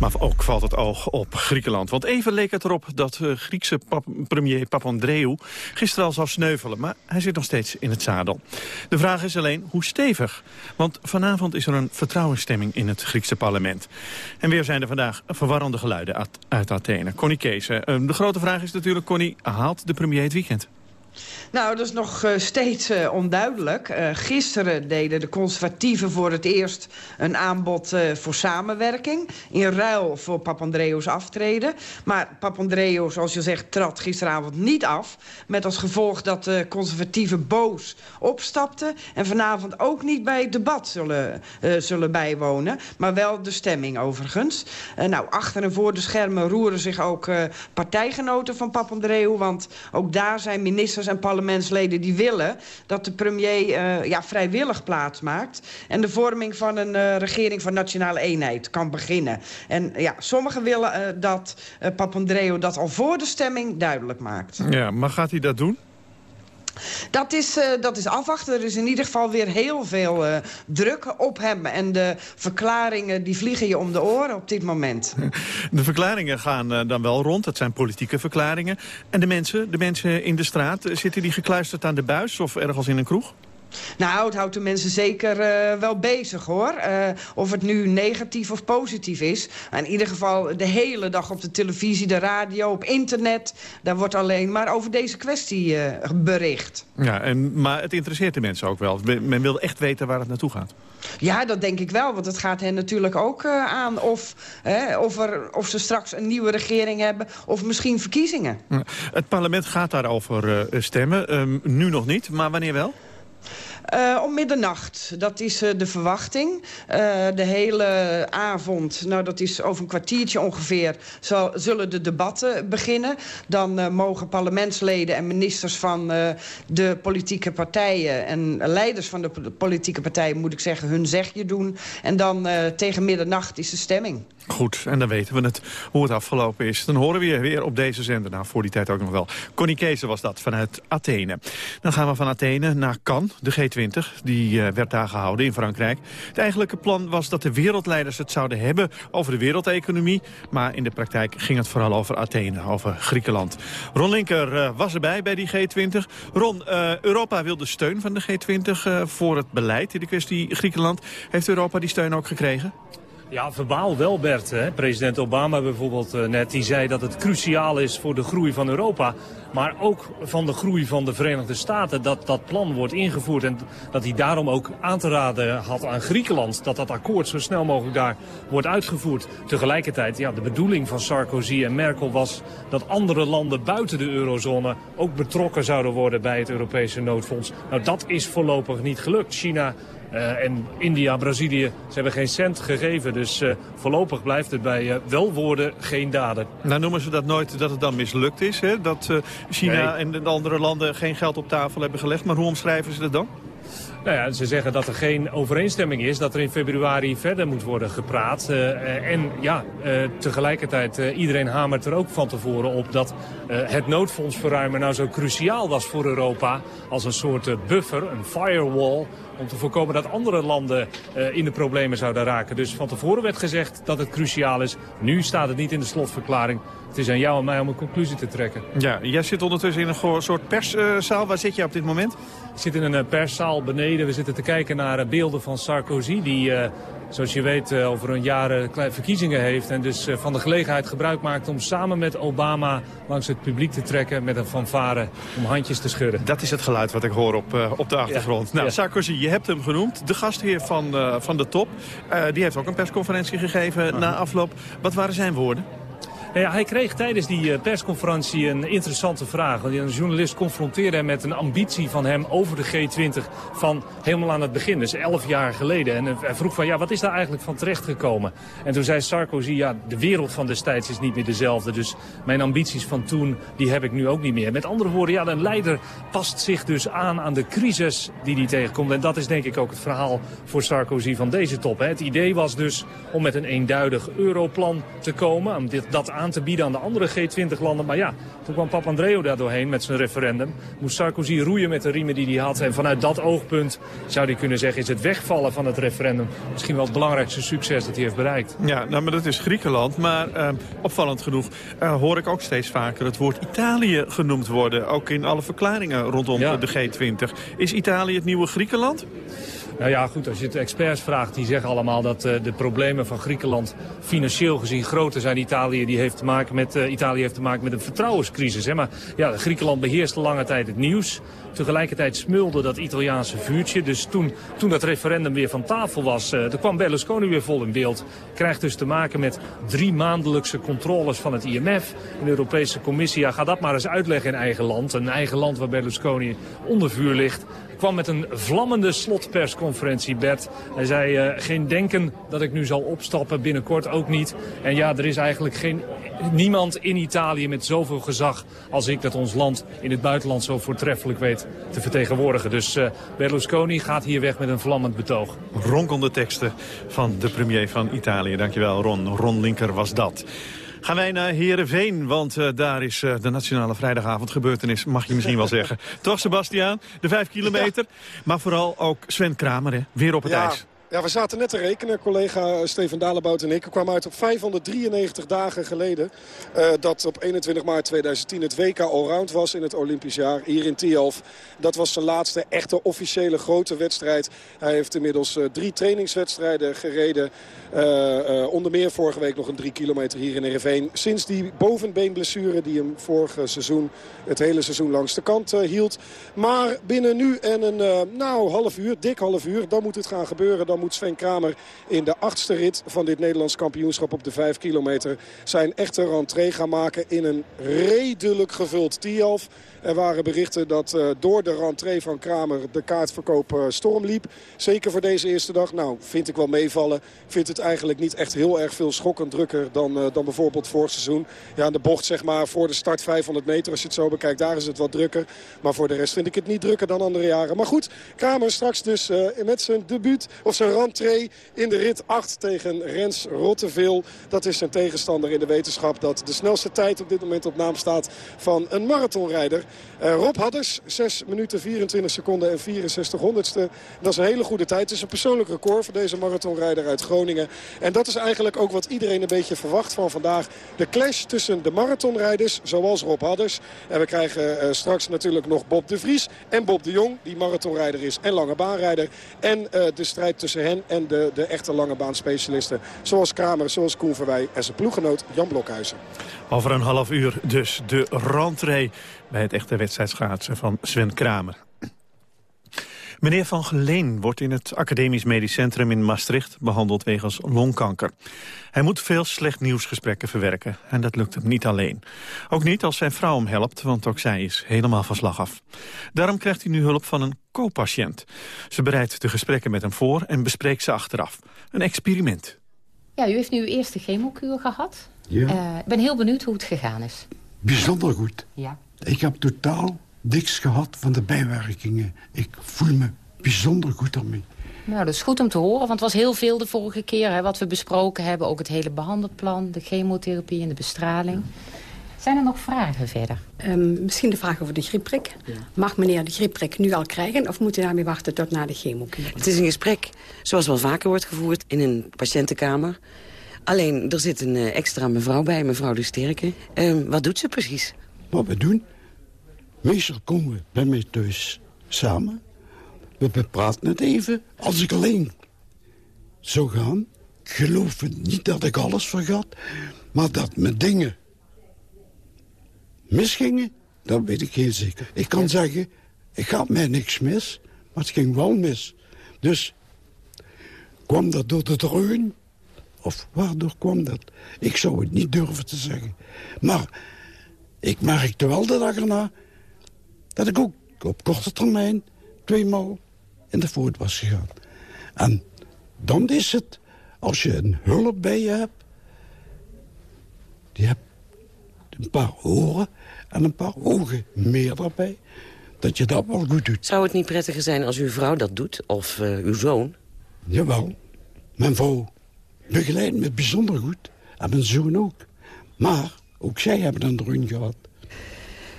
Maar ook valt het oog op Griekenland. Want even leek het erop dat uh, Griekse premier Papandreou gisteren al zou sneuvelen. Maar hij zit nog steeds in het zadel. De vraag is alleen hoe stevig. Want vanavond is er een vertrouwensstemming in het Griekse parlement. En weer zijn er vandaag verwarrende geluiden uit Athene. Connie Kees, uh, de grote vraag is natuurlijk, Connie, haalt de premier het weekend? Nou, dat is nog uh, steeds uh, onduidelijk. Uh, gisteren deden de conservatieven voor het eerst een aanbod voor samenwerking. In ruil voor Papandreou's aftreden. Maar Papandreou, zoals je zegt, trad gisteravond niet af. Met als gevolg dat de conservatieven boos opstapten. En vanavond ook niet bij het debat zullen, zullen bijwonen. Maar wel de stemming overigens. nou, achter en voor de schermen roeren zich ook partijgenoten van Papandreou. Want ook daar zijn ministers en parlementsleden die willen... dat de premier uh, ja, vrijwillig plaatsmaakt... en de vorming van een uh, regering van nationale eenheid kan beginnen. En ja, sommigen willen uh, dat Papandreou dat al voor de stemming duidelijk maakt. Ja, maar gaat hij dat doen? Dat is, uh, dat is afwachten. Er is in ieder geval weer heel veel uh, druk op hem. En de verklaringen die vliegen je om de oren op dit moment. De verklaringen gaan uh, dan wel rond. Dat zijn politieke verklaringen. En de mensen, de mensen in de straat, zitten die gekluisterd aan de buis of ergens in een kroeg? Nou, het houdt de mensen zeker uh, wel bezig, hoor. Uh, of het nu negatief of positief is. In ieder geval de hele dag op de televisie, de radio, op internet. Daar wordt alleen maar over deze kwestie uh, bericht. Ja, en, maar het interesseert de mensen ook wel. Men wil echt weten waar het naartoe gaat. Ja, dat denk ik wel. Want het gaat hen natuurlijk ook aan of, of, er, of ze straks een nieuwe regering hebben... of misschien verkiezingen. Het parlement gaat daarover stemmen. Um, nu nog niet, maar wanneer wel? Uh, om middernacht, dat is uh, de verwachting. Uh, de hele avond, nou dat is over een kwartiertje ongeveer... Zal, zullen de debatten beginnen. Dan mogen parlementsleden en ministers van de politieke partijen... en leiders van de politieke partijen, moet ik zeggen, hun zegje doen. En dan tegen middernacht is de stemming. Goed, en dan weten we het, hoe het afgelopen is. Dan horen we je weer op deze zender. Nou, voor die tijd ook nog wel. Connie Kees was dat, vanuit Athene. Dan gaan we van Athene naar Cannes, de G20. Die uh, werd daar gehouden in Frankrijk. Het eigenlijke plan was dat de wereldleiders het zouden hebben over de wereldeconomie. Maar in de praktijk ging het vooral over Athene, over Griekenland. Ron Linker uh, was erbij bij die G20. Ron, uh, Europa wil de steun van de G20 voor het beleid in de kwestie Griekenland. Heeft Europa die steun ook gekregen? Ja, verbaal wel, Bert. Hè? President Obama bijvoorbeeld uh, net, die zei dat het cruciaal is voor de groei van Europa. Maar ook van de groei van de Verenigde Staten, dat dat plan wordt ingevoerd. En dat hij daarom ook aan te raden had aan Griekenland, dat dat akkoord zo snel mogelijk daar wordt uitgevoerd. Tegelijkertijd, ja, de bedoeling van Sarkozy en Merkel was dat andere landen buiten de eurozone ook betrokken zouden worden bij het Europese noodfonds. Nou, dat is voorlopig niet gelukt. China en India, Brazilië, ze hebben geen cent gegeven. Dus uh, voorlopig blijft het bij uh, wel woorden, geen daden. Nou noemen ze dat nooit dat het dan mislukt is. Hè? Dat China nee. en de andere landen geen geld op tafel hebben gelegd. Maar hoe omschrijven ze dat dan? Nou ja, ze zeggen dat er geen overeenstemming is, dat er in februari verder moet worden gepraat. Uh, en ja, uh, tegelijkertijd, uh, iedereen hamert er ook van tevoren op dat het noodfonds verruimen nou zo cruciaal was voor Europa als een soort buffer, een firewall, om te voorkomen dat andere landen uh, in de problemen zouden raken. Dus van tevoren werd gezegd dat het cruciaal is. Nu staat het niet in de slotverklaring. Het is aan jou en mij om een conclusie te trekken. Ja, jij zit ondertussen in een soort perszaal. Waar zit je op dit moment? Ik zit in een perszaal beneden. We zitten te kijken naar beelden van Sarkozy... die, zoals je weet, uh, over een jaar verkiezingen heeft... en dus van de gelegenheid gebruik maakt om samen met Obama... langs het publiek te trekken met een fanfare om handjes te schudden. Dat is het geluid wat ik hoor op, op de achtergrond. Ja. Nou, ja. Sarkozy, je hebt hem genoemd. De gastheer van, van de top. die heeft ook een persconferentie gegeven na afloop. Wat waren zijn woorden? Ja, hij kreeg tijdens die eh, persconferentie een interessante vraag. Een journalist confronteerde hem met een ambitie van hem over de G20 van helemaal aan het begin, dus elf jaar geleden. En hij vroeg van, ja, wat is daar eigenlijk van terechtgekomen? En toen zei Sarkozy, ja, de wereld van destijds is niet meer dezelfde. Dus mijn ambities van toen, die heb ik nu ook niet meer. Met andere woorden, ja, een leider past zich dus aan aan de crisis die hij tegenkomt. En dat is denk ik ook het verhaal voor Sarkozy van deze top. Het idee was dus om met een eenduidig europlan te komen, om dit, dat aan te bieden aan de andere G20-landen. Maar ja, toen kwam Papandreou daar doorheen met zijn referendum. Moest Sarkozy roeien met de riemen die hij had. En vanuit dat oogpunt zou hij kunnen zeggen... is het wegvallen van het referendum misschien wel het belangrijkste succes dat hij heeft bereikt. Ja, nou, maar dat is Griekenland. Maar uh, opvallend genoeg uh, hoor ik ook steeds vaker het woord Italië genoemd worden. Ook in alle verklaringen rondom ja. de G20. Is Italië het nieuwe Griekenland? Nou ja, goed, als je het experts vraagt, die zeggen allemaal dat uh, de problemen van Griekenland financieel gezien groter zijn. Italië, die heeft te maken met, uh, Italië heeft te maken met een vertrouwenscrisis. Hè? Maar ja, Griekenland beheerste lange tijd het nieuws. Tegelijkertijd smulde dat Italiaanse vuurtje. Dus toen, toen dat referendum weer van tafel was, uh, er kwam Berlusconi weer vol in beeld. Krijgt dus te maken met drie maandelijkse controles van het IMF. De Europese Commissie, ja, ga dat maar eens uitleggen in eigen land. Een eigen land waar Berlusconi onder vuur ligt kwam met een vlammende slotpersconferentie, Bert. Hij zei, uh, geen denken dat ik nu zal opstappen, binnenkort ook niet. En ja, er is eigenlijk geen, niemand in Italië met zoveel gezag als ik... dat ons land in het buitenland zo voortreffelijk weet te vertegenwoordigen. Dus uh, Berlusconi gaat hier weg met een vlammend betoog. Ronkende teksten van de premier van Italië. Dankjewel, Ron. Ron Linker was dat. Gaan wij naar Heerenveen, want uh, daar is uh, de Nationale Vrijdagavond gebeurtenis, mag je misschien wel zeggen. Toch, Sebastiaan? De vijf kilometer. Ja. Maar vooral ook Sven Kramer, hè? weer op het ja. ijs. Ja, we zaten net te rekenen. Collega Steven Dalebout en ik kwamen uit op 593 dagen geleden. Uh, dat op 21 maart 2010 het WK Allround was in het Olympisch jaar hier in Tialf. Dat was zijn laatste echte officiële grote wedstrijd. Hij heeft inmiddels uh, drie trainingswedstrijden gereden. Uh, onder meer vorige week nog een drie kilometer hier in Heerenveen. Sinds die bovenbeenblessure die hem vorig seizoen het hele seizoen langs de kant hield. Maar binnen nu en een nou, half uur, dik half uur, dan moet het gaan gebeuren. Dan moet Sven Kramer in de achtste rit van dit Nederlands kampioenschap op de 5 kilometer zijn echte rentree gaan maken in een redelijk gevuld Tialf. Er waren berichten dat uh, door de rentree van Kramer de kaartverkoop uh, storm liep. Zeker voor deze eerste dag. Nou, vind ik wel meevallen. Vind het eigenlijk niet echt heel erg veel schokkend drukker dan, uh, dan bijvoorbeeld vorig seizoen. Ja, de bocht zeg maar voor de start 500 meter als je het zo bekijkt. Daar is het wat drukker. Maar voor de rest vind ik het niet drukker dan andere jaren. Maar goed, Kramer straks dus met zijn debuut of zijn rentree in de rit 8 tegen Rens Rotteveel. Dat is zijn tegenstander in de wetenschap dat de snelste tijd op dit moment op naam staat van een marathonrijder. Uh, Rob Hadders, 6 minuten 24 seconden en 64 honderdste. Dat is een hele goede tijd. Het is een persoonlijk record voor deze marathonrijder uit Groningen. En dat is eigenlijk ook wat iedereen een beetje verwacht van vandaag. De clash tussen de marathonrijders, zoals Rob Hadders. En we krijgen uh, straks natuurlijk nog Bob de Vries en Bob de Jong, die marathonrijder is en lange baanrijder. En uh, de strijd tussen hen en de, de echte lange baanspecialisten. Zoals Kramer, zoals Koen Verwij en zijn ploeggenoot Jan Blokhuizen. Over een half uur dus de rentree bij het echte wedstrijdschaatsen van Sven Kramer. Meneer Van Geleen wordt in het Academisch Medisch Centrum in Maastricht behandeld wegens longkanker. Hij moet veel slecht nieuwsgesprekken verwerken en dat lukt hem niet alleen. Ook niet als zijn vrouw hem helpt, want ook zij is helemaal van slag af. Daarom krijgt hij nu hulp van een co-patiënt. Ze bereidt de gesprekken met hem voor en bespreekt ze achteraf. Een experiment. Ja, u heeft nu uw eerste chemokuur gehad. Ja. Uh, ik ben heel benieuwd hoe het gegaan is. Bijzonder goed. Ja. Ik heb totaal niks gehad van de bijwerkingen. Ik voel me bijzonder goed daarmee. Nou, dat is goed om te horen, want het was heel veel de vorige keer... Hè, wat we besproken hebben, ook het hele behandelplan... de chemotherapie en de bestraling. Zijn er nog vragen verder? Um, misschien de vraag over de griepprik. Ja. Mag meneer de griepprik nu al krijgen... of moet hij daarmee wachten tot na de chemokuur? Het is een gesprek zoals wel vaker wordt gevoerd in een patiëntenkamer... Alleen, er zit een uh, extra mevrouw bij, mevrouw de Sterke. Uh, wat doet ze precies? Wat we doen? Meestal komen we bij mij thuis samen. We bepraten het even. Als ik alleen zou gaan... Ik geloof niet dat ik alles vergat... maar dat mijn dingen misgingen, dat weet ik heel zeker. Ik kan zeggen, ik had mij niks mis, maar het ging wel mis. Dus kwam dat door de dreun Of waardoor kwam dat? Ik zou het niet durven te zeggen. Maar ik merkte wel de dag erna... dat ik ook op korte termijn tweemaal in de voet was gegaan. En dan is het, als je een hulp bij je hebt... die hebt een paar oren en een paar ogen meer erbij... dat je dat wel goed doet. Zou het niet prettiger zijn als uw vrouw dat doet? Of uh, uw zoon? Jawel. Mijn vrouw begeleidt me bijzonder goed. En mijn zoon ook. Maar ook zij hebben een drun gehad.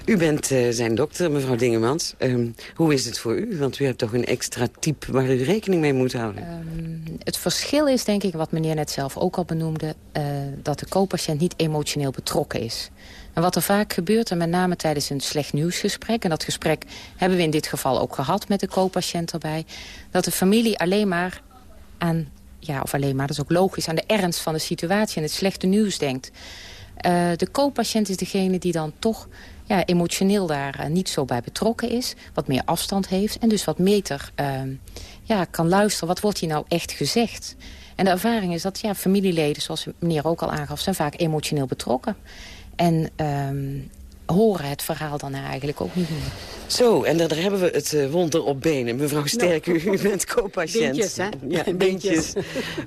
U bent uh, zijn dokter, mevrouw Dingemans. Um, hoe is het voor u? Want u hebt toch een extra type waar u rekening mee moet houden. Um, het verschil is, denk ik, wat meneer net zelf ook al benoemde... Uh, dat de co-patiënt niet emotioneel betrokken is. En wat er vaak gebeurt, en met name tijdens een slecht nieuwsgesprek... en dat gesprek hebben we in dit geval ook gehad met de co-patiënt erbij... dat de familie alleen maar aan, ja, of alleen maar, dat is ook logisch... aan de ernst van de situatie en het slechte nieuws denkt. Uh, de co-patiënt is degene die dan toch ja, emotioneel daar uh, niet zo bij betrokken is. Wat meer afstand heeft en dus wat meter uh, ja, kan luisteren. Wat wordt hier nou echt gezegd? En de ervaring is dat ja, familieleden, zoals meneer ook al aangaf... zijn vaak emotioneel betrokken. En um, horen het verhaal dan eigenlijk ook niet meer. Zo, en daar hebben we het uh, wonder op benen. Mevrouw Sterk, u, u bent co-patiënt. Beentjes, hè? Ja, beentjes.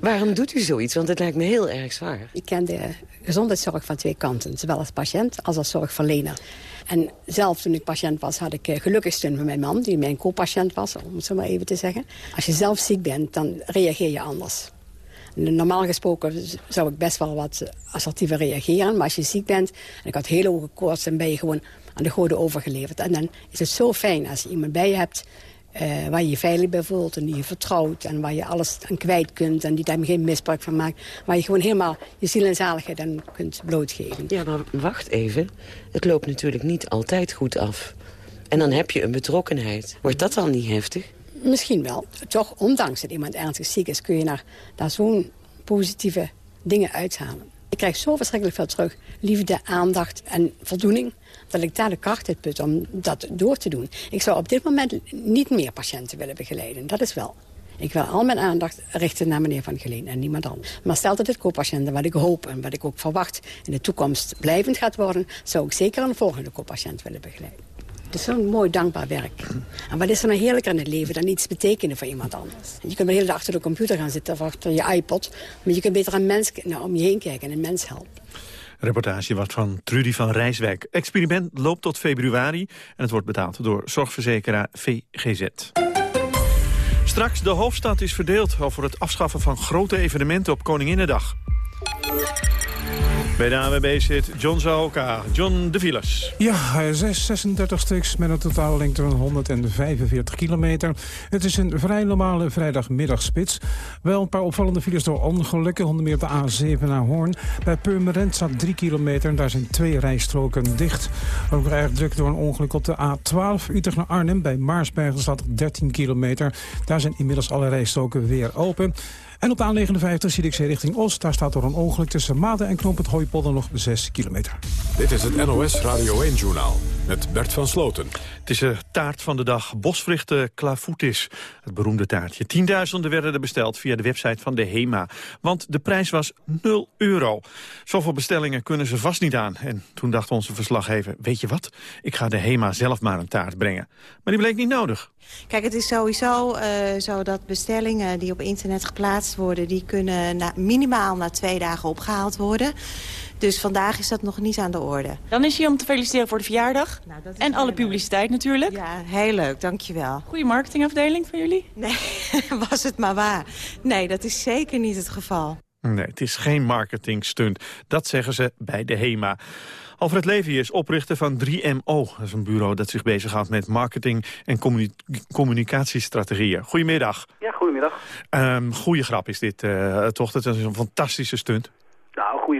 Waarom doet u zoiets? Want het lijkt me heel erg zwaar. Ik ken de gezondheidszorg van twee kanten. Zowel als patiënt als als zorgverlener. En zelf toen ik patiënt was, had ik uh, gelukkig steun van mijn man... die mijn co-patiënt was, om het zo maar even te zeggen. Als je zelf ziek bent, dan reageer je anders. Normaal gesproken zou ik best wel wat assertiever reageren. Maar als je ziek bent en ik had hele hoge koorts... dan ben je gewoon aan de goden overgeleverd. En dan is het zo fijn als je iemand bij je hebt... Uh, waar je je veilig bij voelt en die je vertrouwt... en waar je alles aan kwijt kunt en die daar geen misbruik van maakt. Waar je gewoon helemaal je ziel en zaligheid aan kunt blootgeven. Ja, maar wacht even. Het loopt natuurlijk niet altijd goed af. En dan heb je een betrokkenheid. Wordt dat dan niet heftig? Misschien wel. Toch, ondanks dat iemand ernstig ziek is... kun je naar, daar zo'n positieve dingen uithalen. Ik krijg zo verschrikkelijk veel terug. Liefde, aandacht en voldoening. Dat ik daar de kracht uit put om dat door te doen. Ik zou op dit moment niet meer patiënten willen begeleiden. Dat is wel. Ik wil al mijn aandacht richten naar meneer Van Geleen en niemand anders. Maar stel dat het co-patiënten, wat ik hoop en wat ik ook verwacht... in de toekomst blijvend gaat worden... zou ik zeker een volgende co-patiënt willen begeleiden. Het is zo'n mooi dankbaar werk. En wat is er nou heerlijker in het leven dan iets betekenen voor iemand anders? Je kunt de hele dag achter de computer gaan zitten of achter je iPod. Maar je kunt beter een mens nou, om je heen kijken en een mens helpen. Reportage was van Trudy van Rijswijk. Experiment loopt tot februari en het wordt betaald door zorgverzekeraar VGZ. Straks de hoofdstad is verdeeld over het afschaffen van grote evenementen op Koninginnedag. Bij de AWB zit John Zahoka. John de Villas. Ja, 36 stuks met een totale lengte van 145 kilometer. Het is een vrij normale vrijdagmiddagspits. Wel een paar opvallende files door ongelukken. Onder meer op de A7 naar Hoorn. Bij Purmerend staat 3 kilometer en daar zijn twee rijstroken dicht. Ook erg druk door een ongeluk op de A12 Utrecht naar Arnhem. Bij Maarsbergen staat 13 kilometer. Daar zijn inmiddels alle rijstroken weer open. En op de A59 Zierikzee richting Oost. Daar staat door een ongeluk tussen Maden en Knoop het Hooipolder nog 6 kilometer. Dit is het NOS Radio 1-journaal met Bert van Sloten. Het is de taart van de dag, bosvruchten clafoutis. Het beroemde taartje. Tienduizenden werden er besteld via de website van de HEMA. Want de prijs was 0 euro. Zoveel bestellingen kunnen ze vast niet aan. En toen dacht onze verslaggever, weet je wat? Ik ga de HEMA zelf maar een taart brengen. Maar die bleek niet nodig. Kijk, het is sowieso uh, zo dat bestellingen die op internet geplaatst worden... die kunnen na, minimaal na twee dagen opgehaald worden. Dus vandaag is dat nog niet aan de orde. Dan is hij om te feliciteren voor de verjaardag. Nou, en alle publiciteit natuurlijk. Ja, heel leuk, dankjewel. Goede marketingafdeling van jullie? Nee, was het maar waar. Nee, dat is zeker niet het geval. Nee, het is geen marketingstunt. Dat zeggen ze bij de HEMA. Alfred Levy is oprichter van 3MO. Dat is een bureau dat zich bezighoudt met marketing en communi communicatiestrategieën. Goedemiddag. Ja, goedemiddag. Um, goeie grap is dit uh, toch? Het is een fantastische stunt.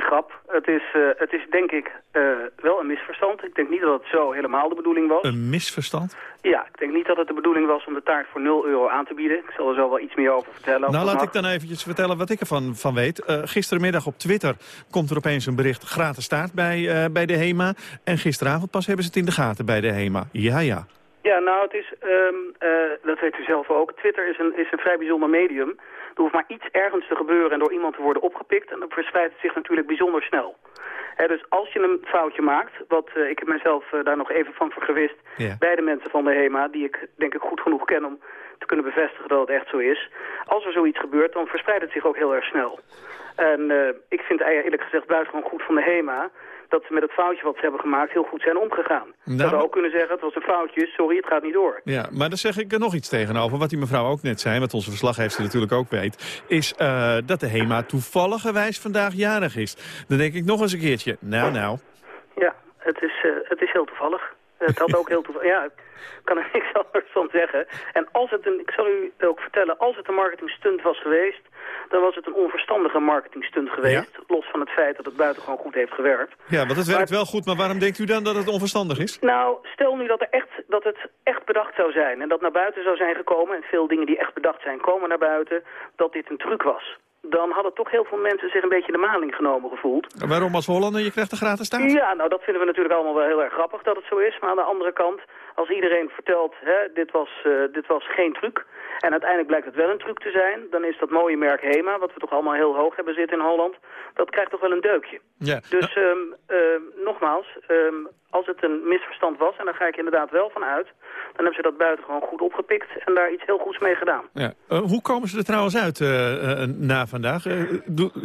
Grap. Het is, uh, het is denk ik uh, wel een misverstand. Ik denk niet dat het zo helemaal de bedoeling was. Een misverstand? Ja, ik denk niet dat het de bedoeling was om de taart voor 0 euro aan te bieden. Ik zal er zo wel iets meer over vertellen. Nou, laat ik dan eventjes vertellen wat ik ervan van weet. Uh, gistermiddag op Twitter komt er opeens een bericht gratis taart bij, bij de HEMA. En gisteravond pas hebben ze het in de gaten bij de HEMA. Ja, ja. Ja, nou, het is, ehm, eh, dat weet u zelf ook. Twitter is een, is een vrij bijzonder medium. Er hoeft maar iets ergens te gebeuren en door iemand te worden opgepikt. En dan verspreidt het zich natuurlijk bijzonder snel. Dus als je een foutje maakt, wat eh, ik heb mezelf eh, daar nog even van vergewist... Ja. bij de mensen van de HEMA, die ik denk ik goed genoeg ken om te kunnen bevestigen dat het echt zo is. Als er zoiets gebeurt, dan verspreidt het zich ook heel erg snel. En eh, ik vind eerlijk gezegd buitengewoon goed van de HEMA dat ze met het foutje wat ze hebben gemaakt heel goed zijn omgegaan. Ze Nou, maar- ook kunnen zeggen, het was een foutje, sorry, het gaat niet door. Ja, maar daar zeg ik er nog iets tegenover. Wat die mevrouw ook net zei, wat onze verslaggever natuurlijk ook weet... is eh, dat de HEMA toevalligerwijs vandaag jarig is. Dan denk ik nog eens een keertje, nou nou... Ja, het is, eh, het is heel toevallig. Het had ook heel toevallig... Ja, ik kan er niks anders van zeggen. En als het een, ik zal u ook vertellen, als het een marketing stunt was geweest... dan was het een onverstandige marketing stunt geweest. Los van het feit dat het buitengewoon goed heeft gewerkt. Ja, want het werkt wel goed, maar waarom denkt u dan dat het onverstandig is? Nou, stel nu dat, er echt, dat het echt bedacht zou zijn en dat naar buiten zou zijn gekomen... en veel dingen die echt bedacht zijn komen naar buiten, dat dit een truc was. Dan hadden toch heel veel mensen zich een beetje in de maling genomen gevoeld. Waarom als Hollander, je krijgt een gratis staat? Ja, nou dat vinden we natuurlijk allemaal wel heel erg grappig dat het zo is. Maar aan de andere kant, als iedereen vertelt, hè, dit, was, eh, dit was geen truc... en uiteindelijk blijkt het wel een truc te zijn... dan is dat mooie merk HEMA, wat we toch allemaal heel hoog hebben zitten in Holland... dat krijgt toch wel een deukje. Ja. Dus ehm, nogmaals, ehm, als het een misverstand was, en daar ga ik inderdaad wel van uit... dan hebben ze dat buitengewoon goed opgepikt en daar iets heel goeds mee gedaan. Ja. Eh, hoe komen ze er trouwens uit eh, eh, na vandaag?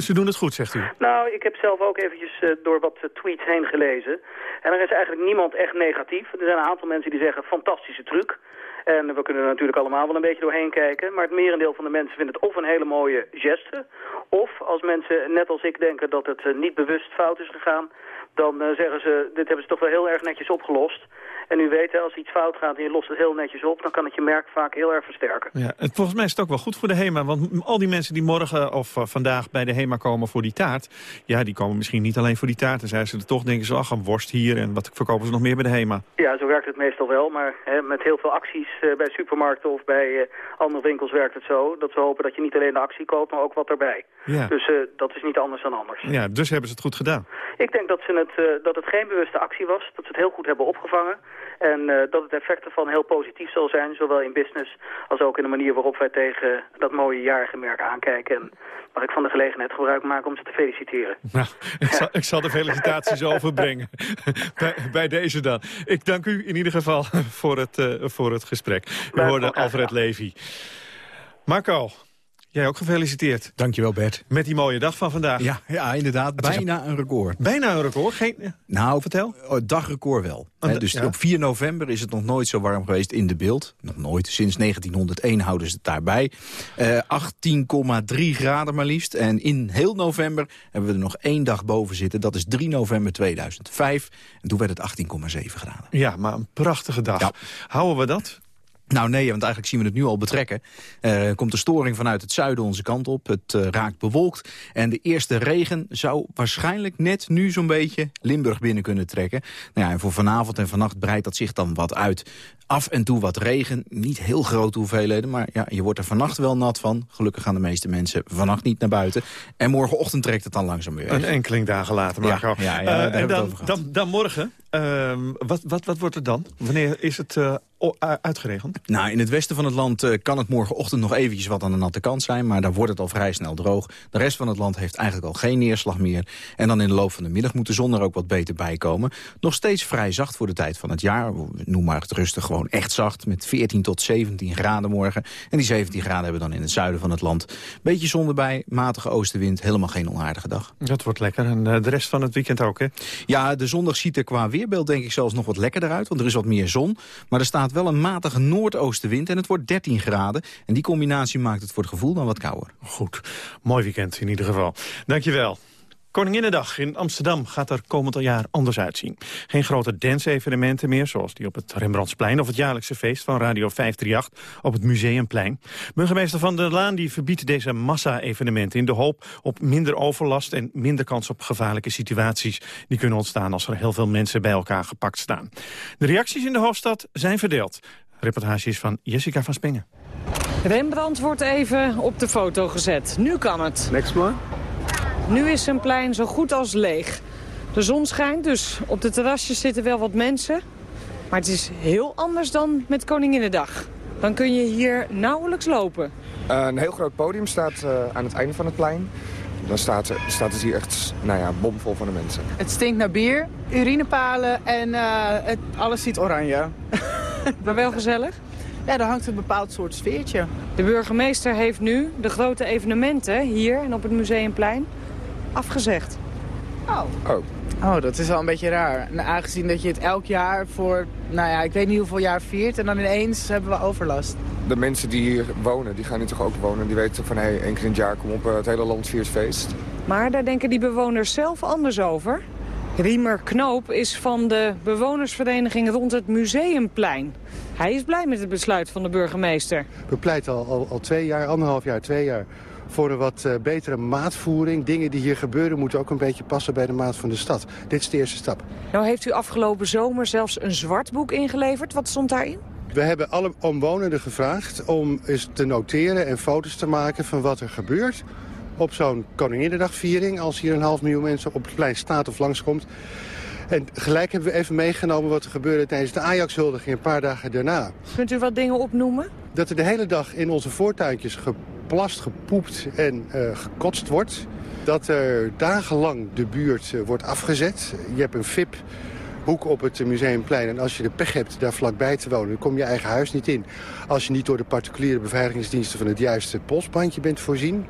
Ze doen het goed, zegt u. Nou, ik heb zelf ook eventjes door wat tweets heen gelezen. En er is eigenlijk niemand echt negatief. Er zijn een aantal mensen die zeggen, fantastische truc. En we kunnen er natuurlijk allemaal wel een beetje doorheen kijken. Maar het merendeel van de mensen vindt het of een hele mooie geste... of als mensen, net als ik, denken dat het niet bewust fout is gegaan... dan eh, zeggen ze, dit hebben ze toch wel heel erg netjes opgelost. En u weet, als iets fout gaat en je lost het heel netjes op... dan kan het je merk vaak heel erg versterken. Ja, het, volgens mij is het ook wel goed voor de HEMA. Want al die mensen die morgen of eh, vandaag bij de HEMA komen voor die taart... ja, die komen misschien niet alleen voor die taart. Dan zijn ze er toch, denken ze, ach, een worst hier. En wat verkopen ze nog meer bij de HEMA? Ja, zo werkt het meestal wel. Maar hè, met heel veel acties eh, bij supermarkten of bij eh, andere winkels werkt het zo... dat ze hopen dat je niet alleen de actie koopt, maar ook wat erbij. Ja. Dus eh, dat is niet anders dan anders. Ja, dus hebben ze het goed gedaan. Ik denk dat, ze het, eh, dat het geen bewuste actie was, dat ze het heel goed hebben opgevangen. En eh, dat het effect ervan heel positief zal zijn, zowel in business als ook in de manier waarop wij tegen dat mooie jarige merk aankijken. En mag ik van de gelegenheid gebruik maken om ze te feliciteren. Nou, ik zal, ik zal de felicitaties overbrengen. bij, bij deze dan. Ik dank u in ieder geval voor het, eh, voor het gesprek. We hoorden Alfred Levy. Marco, jij ook gefeliciteerd. Dankjewel Bert. Met die mooie dag van vandaag. Ja, ja inderdaad. Bijna een record. Bijna een record? Geen... Nou, vertel. Dagrecord wel. Da- dus ja. op 4 november is het nog nooit zo warm geweest in de beeld. Nog nooit. Sinds 1901 houden ze het daarbij. Eh 18,3 graden maar liefst. En in heel november hebben we er nog één dag boven zitten. Dat is 3 november 2005. En toen werd het 18,7 graden. Ja, maar een prachtige dag. Houden we dat? Nou nee, want eigenlijk zien we het nu al betrekken. Er komt een storing vanuit het zuiden onze kant op. Het eh, raakt bewolkt. En de eerste regen zou waarschijnlijk net nu zo'n beetje Limburg binnen kunnen trekken. Nou ja, en voor vanavond en vannacht breidt dat zich dan wat uit. Af en toe wat regen. Niet heel grote hoeveelheden, maar ja, je wordt er vannacht wel nat van. Gelukkig gaan de meeste mensen vannacht niet naar buiten. En morgenochtend trekt het dan langzaam weer. Een enkeling dagen later, Marco. Ja, ja, ja, Eh, en dan, dan, dan morgen, ehm, wat, wat, wat wordt het dan? Wanneer is het eh, o- u- uitgeregend? Nou, in het westen van het land eh, kan het morgenochtend nog eventjes wat aan de natte kant zijn. Maar daar wordt het al vrij snel droog. De rest van het land heeft eigenlijk al geen neerslag meer. En dan in de loop van de middag moet de zon er ook wat beter bij komen. Nog steeds vrij zacht voor de tijd van het jaar. Noem maar het rustig gewoon echt zacht. Met 14 tot 17 graden morgen. En die 17 graden hebben we dan in het zuiden van het land. Beetje zon erbij, matige oostenwind. Helemaal geen onaardige dag. Dat wordt lekker. En eh, de rest van het weekend ook, hè? Ja, de zondag ziet er qua weerbeeld denk ik zelfs nog wat lekkerder uit. Want er is wat meer zon. Maar er staat wel een matige noordoostenwind en het wordt 13 graden. En die combinatie maakt het voor het gevoel dan wat kouder. Goed. Mooi weekend in ieder geval. Dankjewel. Koninginnedag in Amsterdam gaat er komend jaar anders uitzien. Geen grote dance-evenementen meer, zoals die op het Rembrandtsplein... of het jaarlijkse feest van Radio 538 op het Museumplein. Burgemeester Van der Laan die verbiedt deze massa-evenementen... in de hoop op minder overlast en minder kans op gevaarlijke situaties... die kunnen ontstaan als er heel veel mensen bij elkaar gepakt staan. De reacties in de hoofdstad zijn verdeeld. Reportage is van Jessica van Spengen. Rembrandt wordt even op de foto gezet. Nu kan het. Next one. Nu is zijn plein zo goed als leeg. De zon schijnt, dus op de terrasjes zitten wel wat mensen. Maar het is heel anders dan met Koninginnedag. Dan kun je hier nauwelijks lopen. Uh, een heel groot podium staat uh, aan het einde van het plein. Dan staat, er, staat het hier echt nou ja, bomvol van de mensen. Het stinkt naar bier, urinepalen en uh, het, alles ziet oranje. maar wel gezellig? Ja, daar hangt een bepaald soort sfeertje. De burgemeester heeft nu de grote evenementen hier en op het Museumplein afgezegd. Oh. Oh. Oh, dat is wel een beetje raar. Nou, aangezien dat je het elk jaar voor, nou ja, ik weet niet hoeveel jaar viert... en dan ineens hebben we overlast. De mensen die hier wonen, die gaan hier toch ook wonen. Die weten van, hé, hey, één keer in het jaar kom op het hele land viert feest. Maar daar denken die bewoners zelf anders over. Riemer Knoop is van de bewonersvereniging rond het Museumplein. Hij is blij met het besluit van de burgemeester. We pleiten al, al, al twee jaar, anderhalf jaar, twee jaar voor een wat uh, betere maatvoering. Dingen die hier gebeuren moeten ook een beetje passen bij de maat van de stad. Dit is de eerste stap. Nou heeft u afgelopen zomer zelfs een zwartboek ingeleverd. Wat stond daarin? We hebben alle omwonenden gevraagd om eens te noteren en foto's te maken van wat er gebeurt op zo'n Koninginnedagviering... als hier een half miljoen mensen op het plein staat of langskomt. En gelijk hebben we even meegenomen wat er gebeurde tijdens de Ajax-huldiging een paar dagen daarna. Kunt u wat dingen opnoemen? Dat er de hele dag in onze voortuintjes geplast, gepoept en uh, gekotst wordt. Dat er dagenlang de buurt uh, wordt afgezet. Je hebt een VIP hoek op het Museumplein. En als je de pech hebt daar vlakbij te wonen, dan kom je eigen huis niet in. Als je niet door de particuliere beveiligingsdiensten van het juiste polsbandje bent voorzien.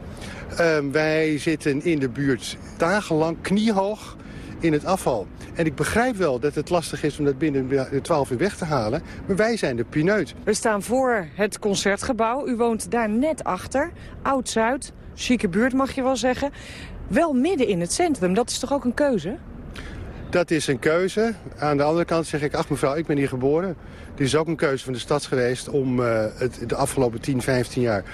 Uh, wij zitten in de buurt dagenlang kniehoog in het afval. En ik begrijp wel dat het lastig is om dat binnen de 12 uur weg te halen. Maar wij zijn de pineut. We staan voor het Concertgebouw. U woont daar net achter. Oud-Zuid. Chique buurt mag je wel zeggen. Wel midden in het centrum. Dat is toch ook een keuze? Dat is een keuze. Aan de andere kant zeg ik, ach mevrouw, ik ben hier geboren. Dit is ook een keuze van de stad geweest om uh, het de afgelopen 10, 15 jaar...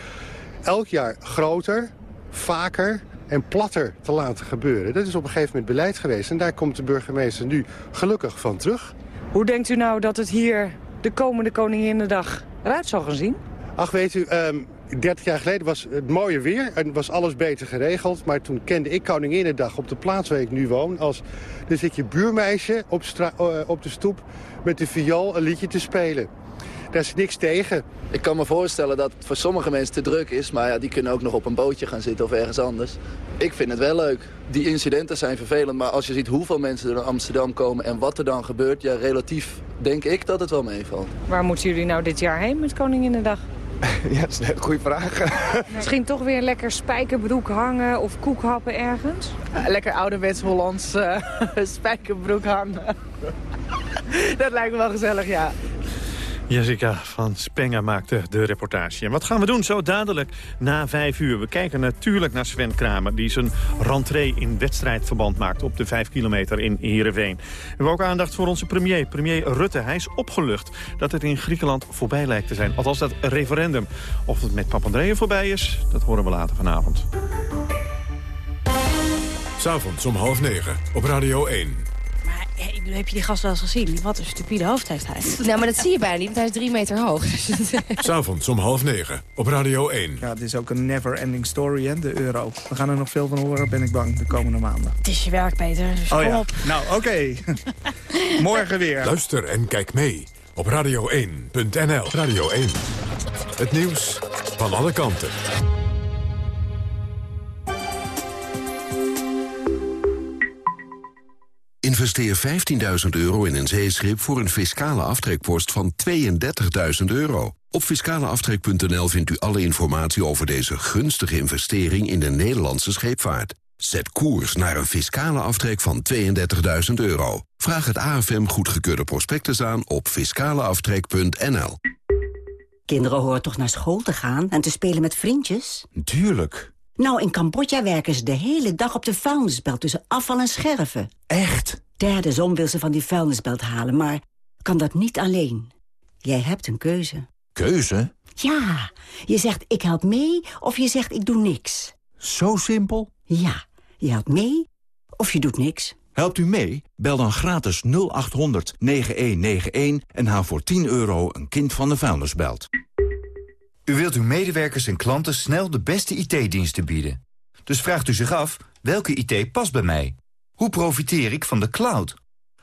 elk jaar groter, vaker en platter te laten gebeuren. Dat is op een gegeven moment beleid geweest. En daar komt de burgemeester nu gelukkig van terug. Hoe denkt u nou dat het hier de komende Koninginnedag eruit zal gaan zien? Ach, weet u, um, 30 jaar geleden was het mooie weer en was alles beter geregeld. Maar toen kende ik Koninginnedag op de plaats waar ik nu woon. Als, dan zit je buurmeisje op, uh, op de stoep met de viool een liedje te spelen. Daar is niks tegen. Ik kan me voorstellen dat het voor sommige mensen te druk is. Maar ja, die kunnen ook nog op een bootje gaan zitten of ergens anders. Ik vind het wel leuk. Die incidenten zijn vervelend. Maar als je ziet hoeveel mensen er naar Amsterdam komen en wat er dan gebeurt... ja, relatief denk ik dat het wel meevalt. Waar moeten jullie nou dit jaar heen met Koninginnedag? ja, dat is een goede vraag. Misschien toch weer lekker spijkerbroek hangen of koekhappen ergens? Lekker ouderwets Hollands uh, spijkerbroek hangen. dat lijkt me wel gezellig, ja. Jessica van Spenga maakte de reportage. En wat gaan we doen zo dadelijk na vijf uur? We kijken natuurlijk naar Sven Kramer... die zijn rentree in wedstrijdverband maakt op de vijf kilometer in Heerenveen. We hebben ook aandacht voor onze premier, premier Rutte. Hij is opgelucht dat het in Griekenland voorbij lijkt te zijn. Althans dat referendum. Of het met Papandreou voorbij is, dat horen we later vanavond. S'avonds om half negen op Radio 1. Hey, heb je die gast wel eens gezien? Wat een stupide hoofd heeft hij. Nou, maar dat zie je bijna niet, want hij is drie meter hoog. S'avonds om half negen op Radio 1. Ja, het is ook een never-ending story, hè, de euro. We gaan er nog veel van horen, ben ik bang, de komende maanden. Het is je werk, Peter, dus oh, kom ja. op. Nou, oké. Morgen weer. Luister en kijk mee op radio1.nl. Radio 1. Het nieuws van alle kanten. Investeer 15.000 euro in een zeeschip voor een fiscale aftrekpost van 32.000 euro. Op fiscaleaftrek.nl vindt u alle informatie over deze gunstige investering in de Nederlandse scheepvaart. Zet koers naar een fiscale aftrek van 32.000 euro. Vraag het AFM goedgekeurde prospectus aan op fiscaleaftrek.nl. Kinderen horen toch naar school te gaan en te spelen met vriendjes? Tuurlijk. Nou, in Cambodja werken ze de hele dag op de vuilnisbelt tussen afval en scherven. Echt? Derde zon wil ze van die vuilnisbelt halen, maar kan dat niet alleen. Jij hebt een keuze. Keuze? Ja, je zegt ik help mee of je zegt ik doe niks. Zo simpel? Ja, je helpt mee of je doet niks. Helpt u mee? Bel dan gratis 0800 9191 en haal voor 10 euro een kind van de vuilnisbelt. U wilt uw medewerkers en klanten snel de beste IT-diensten bieden. Dus vraagt u zich af, welke IT past bij mij? Hoe profiteer ik van de cloud?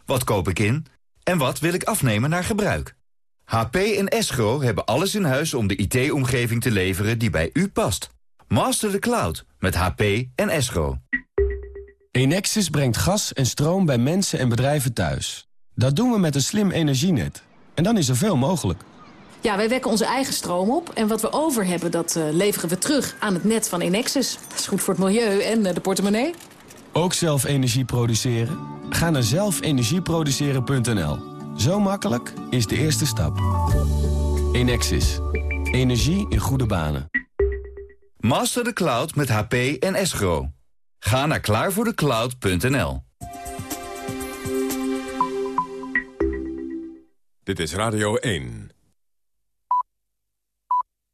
Wat koop ik in? En wat wil ik afnemen naar gebruik? HP en Escro hebben alles in huis om de IT-omgeving te leveren die bij u past. Master the cloud met HP en Escro. Enexis brengt gas en stroom bij mensen en bedrijven thuis. Dat doen we met een slim energienet. En dan is er veel mogelijk. Ja, wij wekken onze eigen stroom op. En wat we over hebben, dat uh, leveren we terug aan het net van Enexis. Dat is goed voor het milieu en uh, de portemonnee. Ook zelf energie produceren? Ga naar zelfenergieproduceren.nl. Zo makkelijk is de eerste stap. Enexis. Energie in goede banen. Master the cloud met HP en Escro. Ga naar klaarvoordecloud.nl. Dit is Radio 1.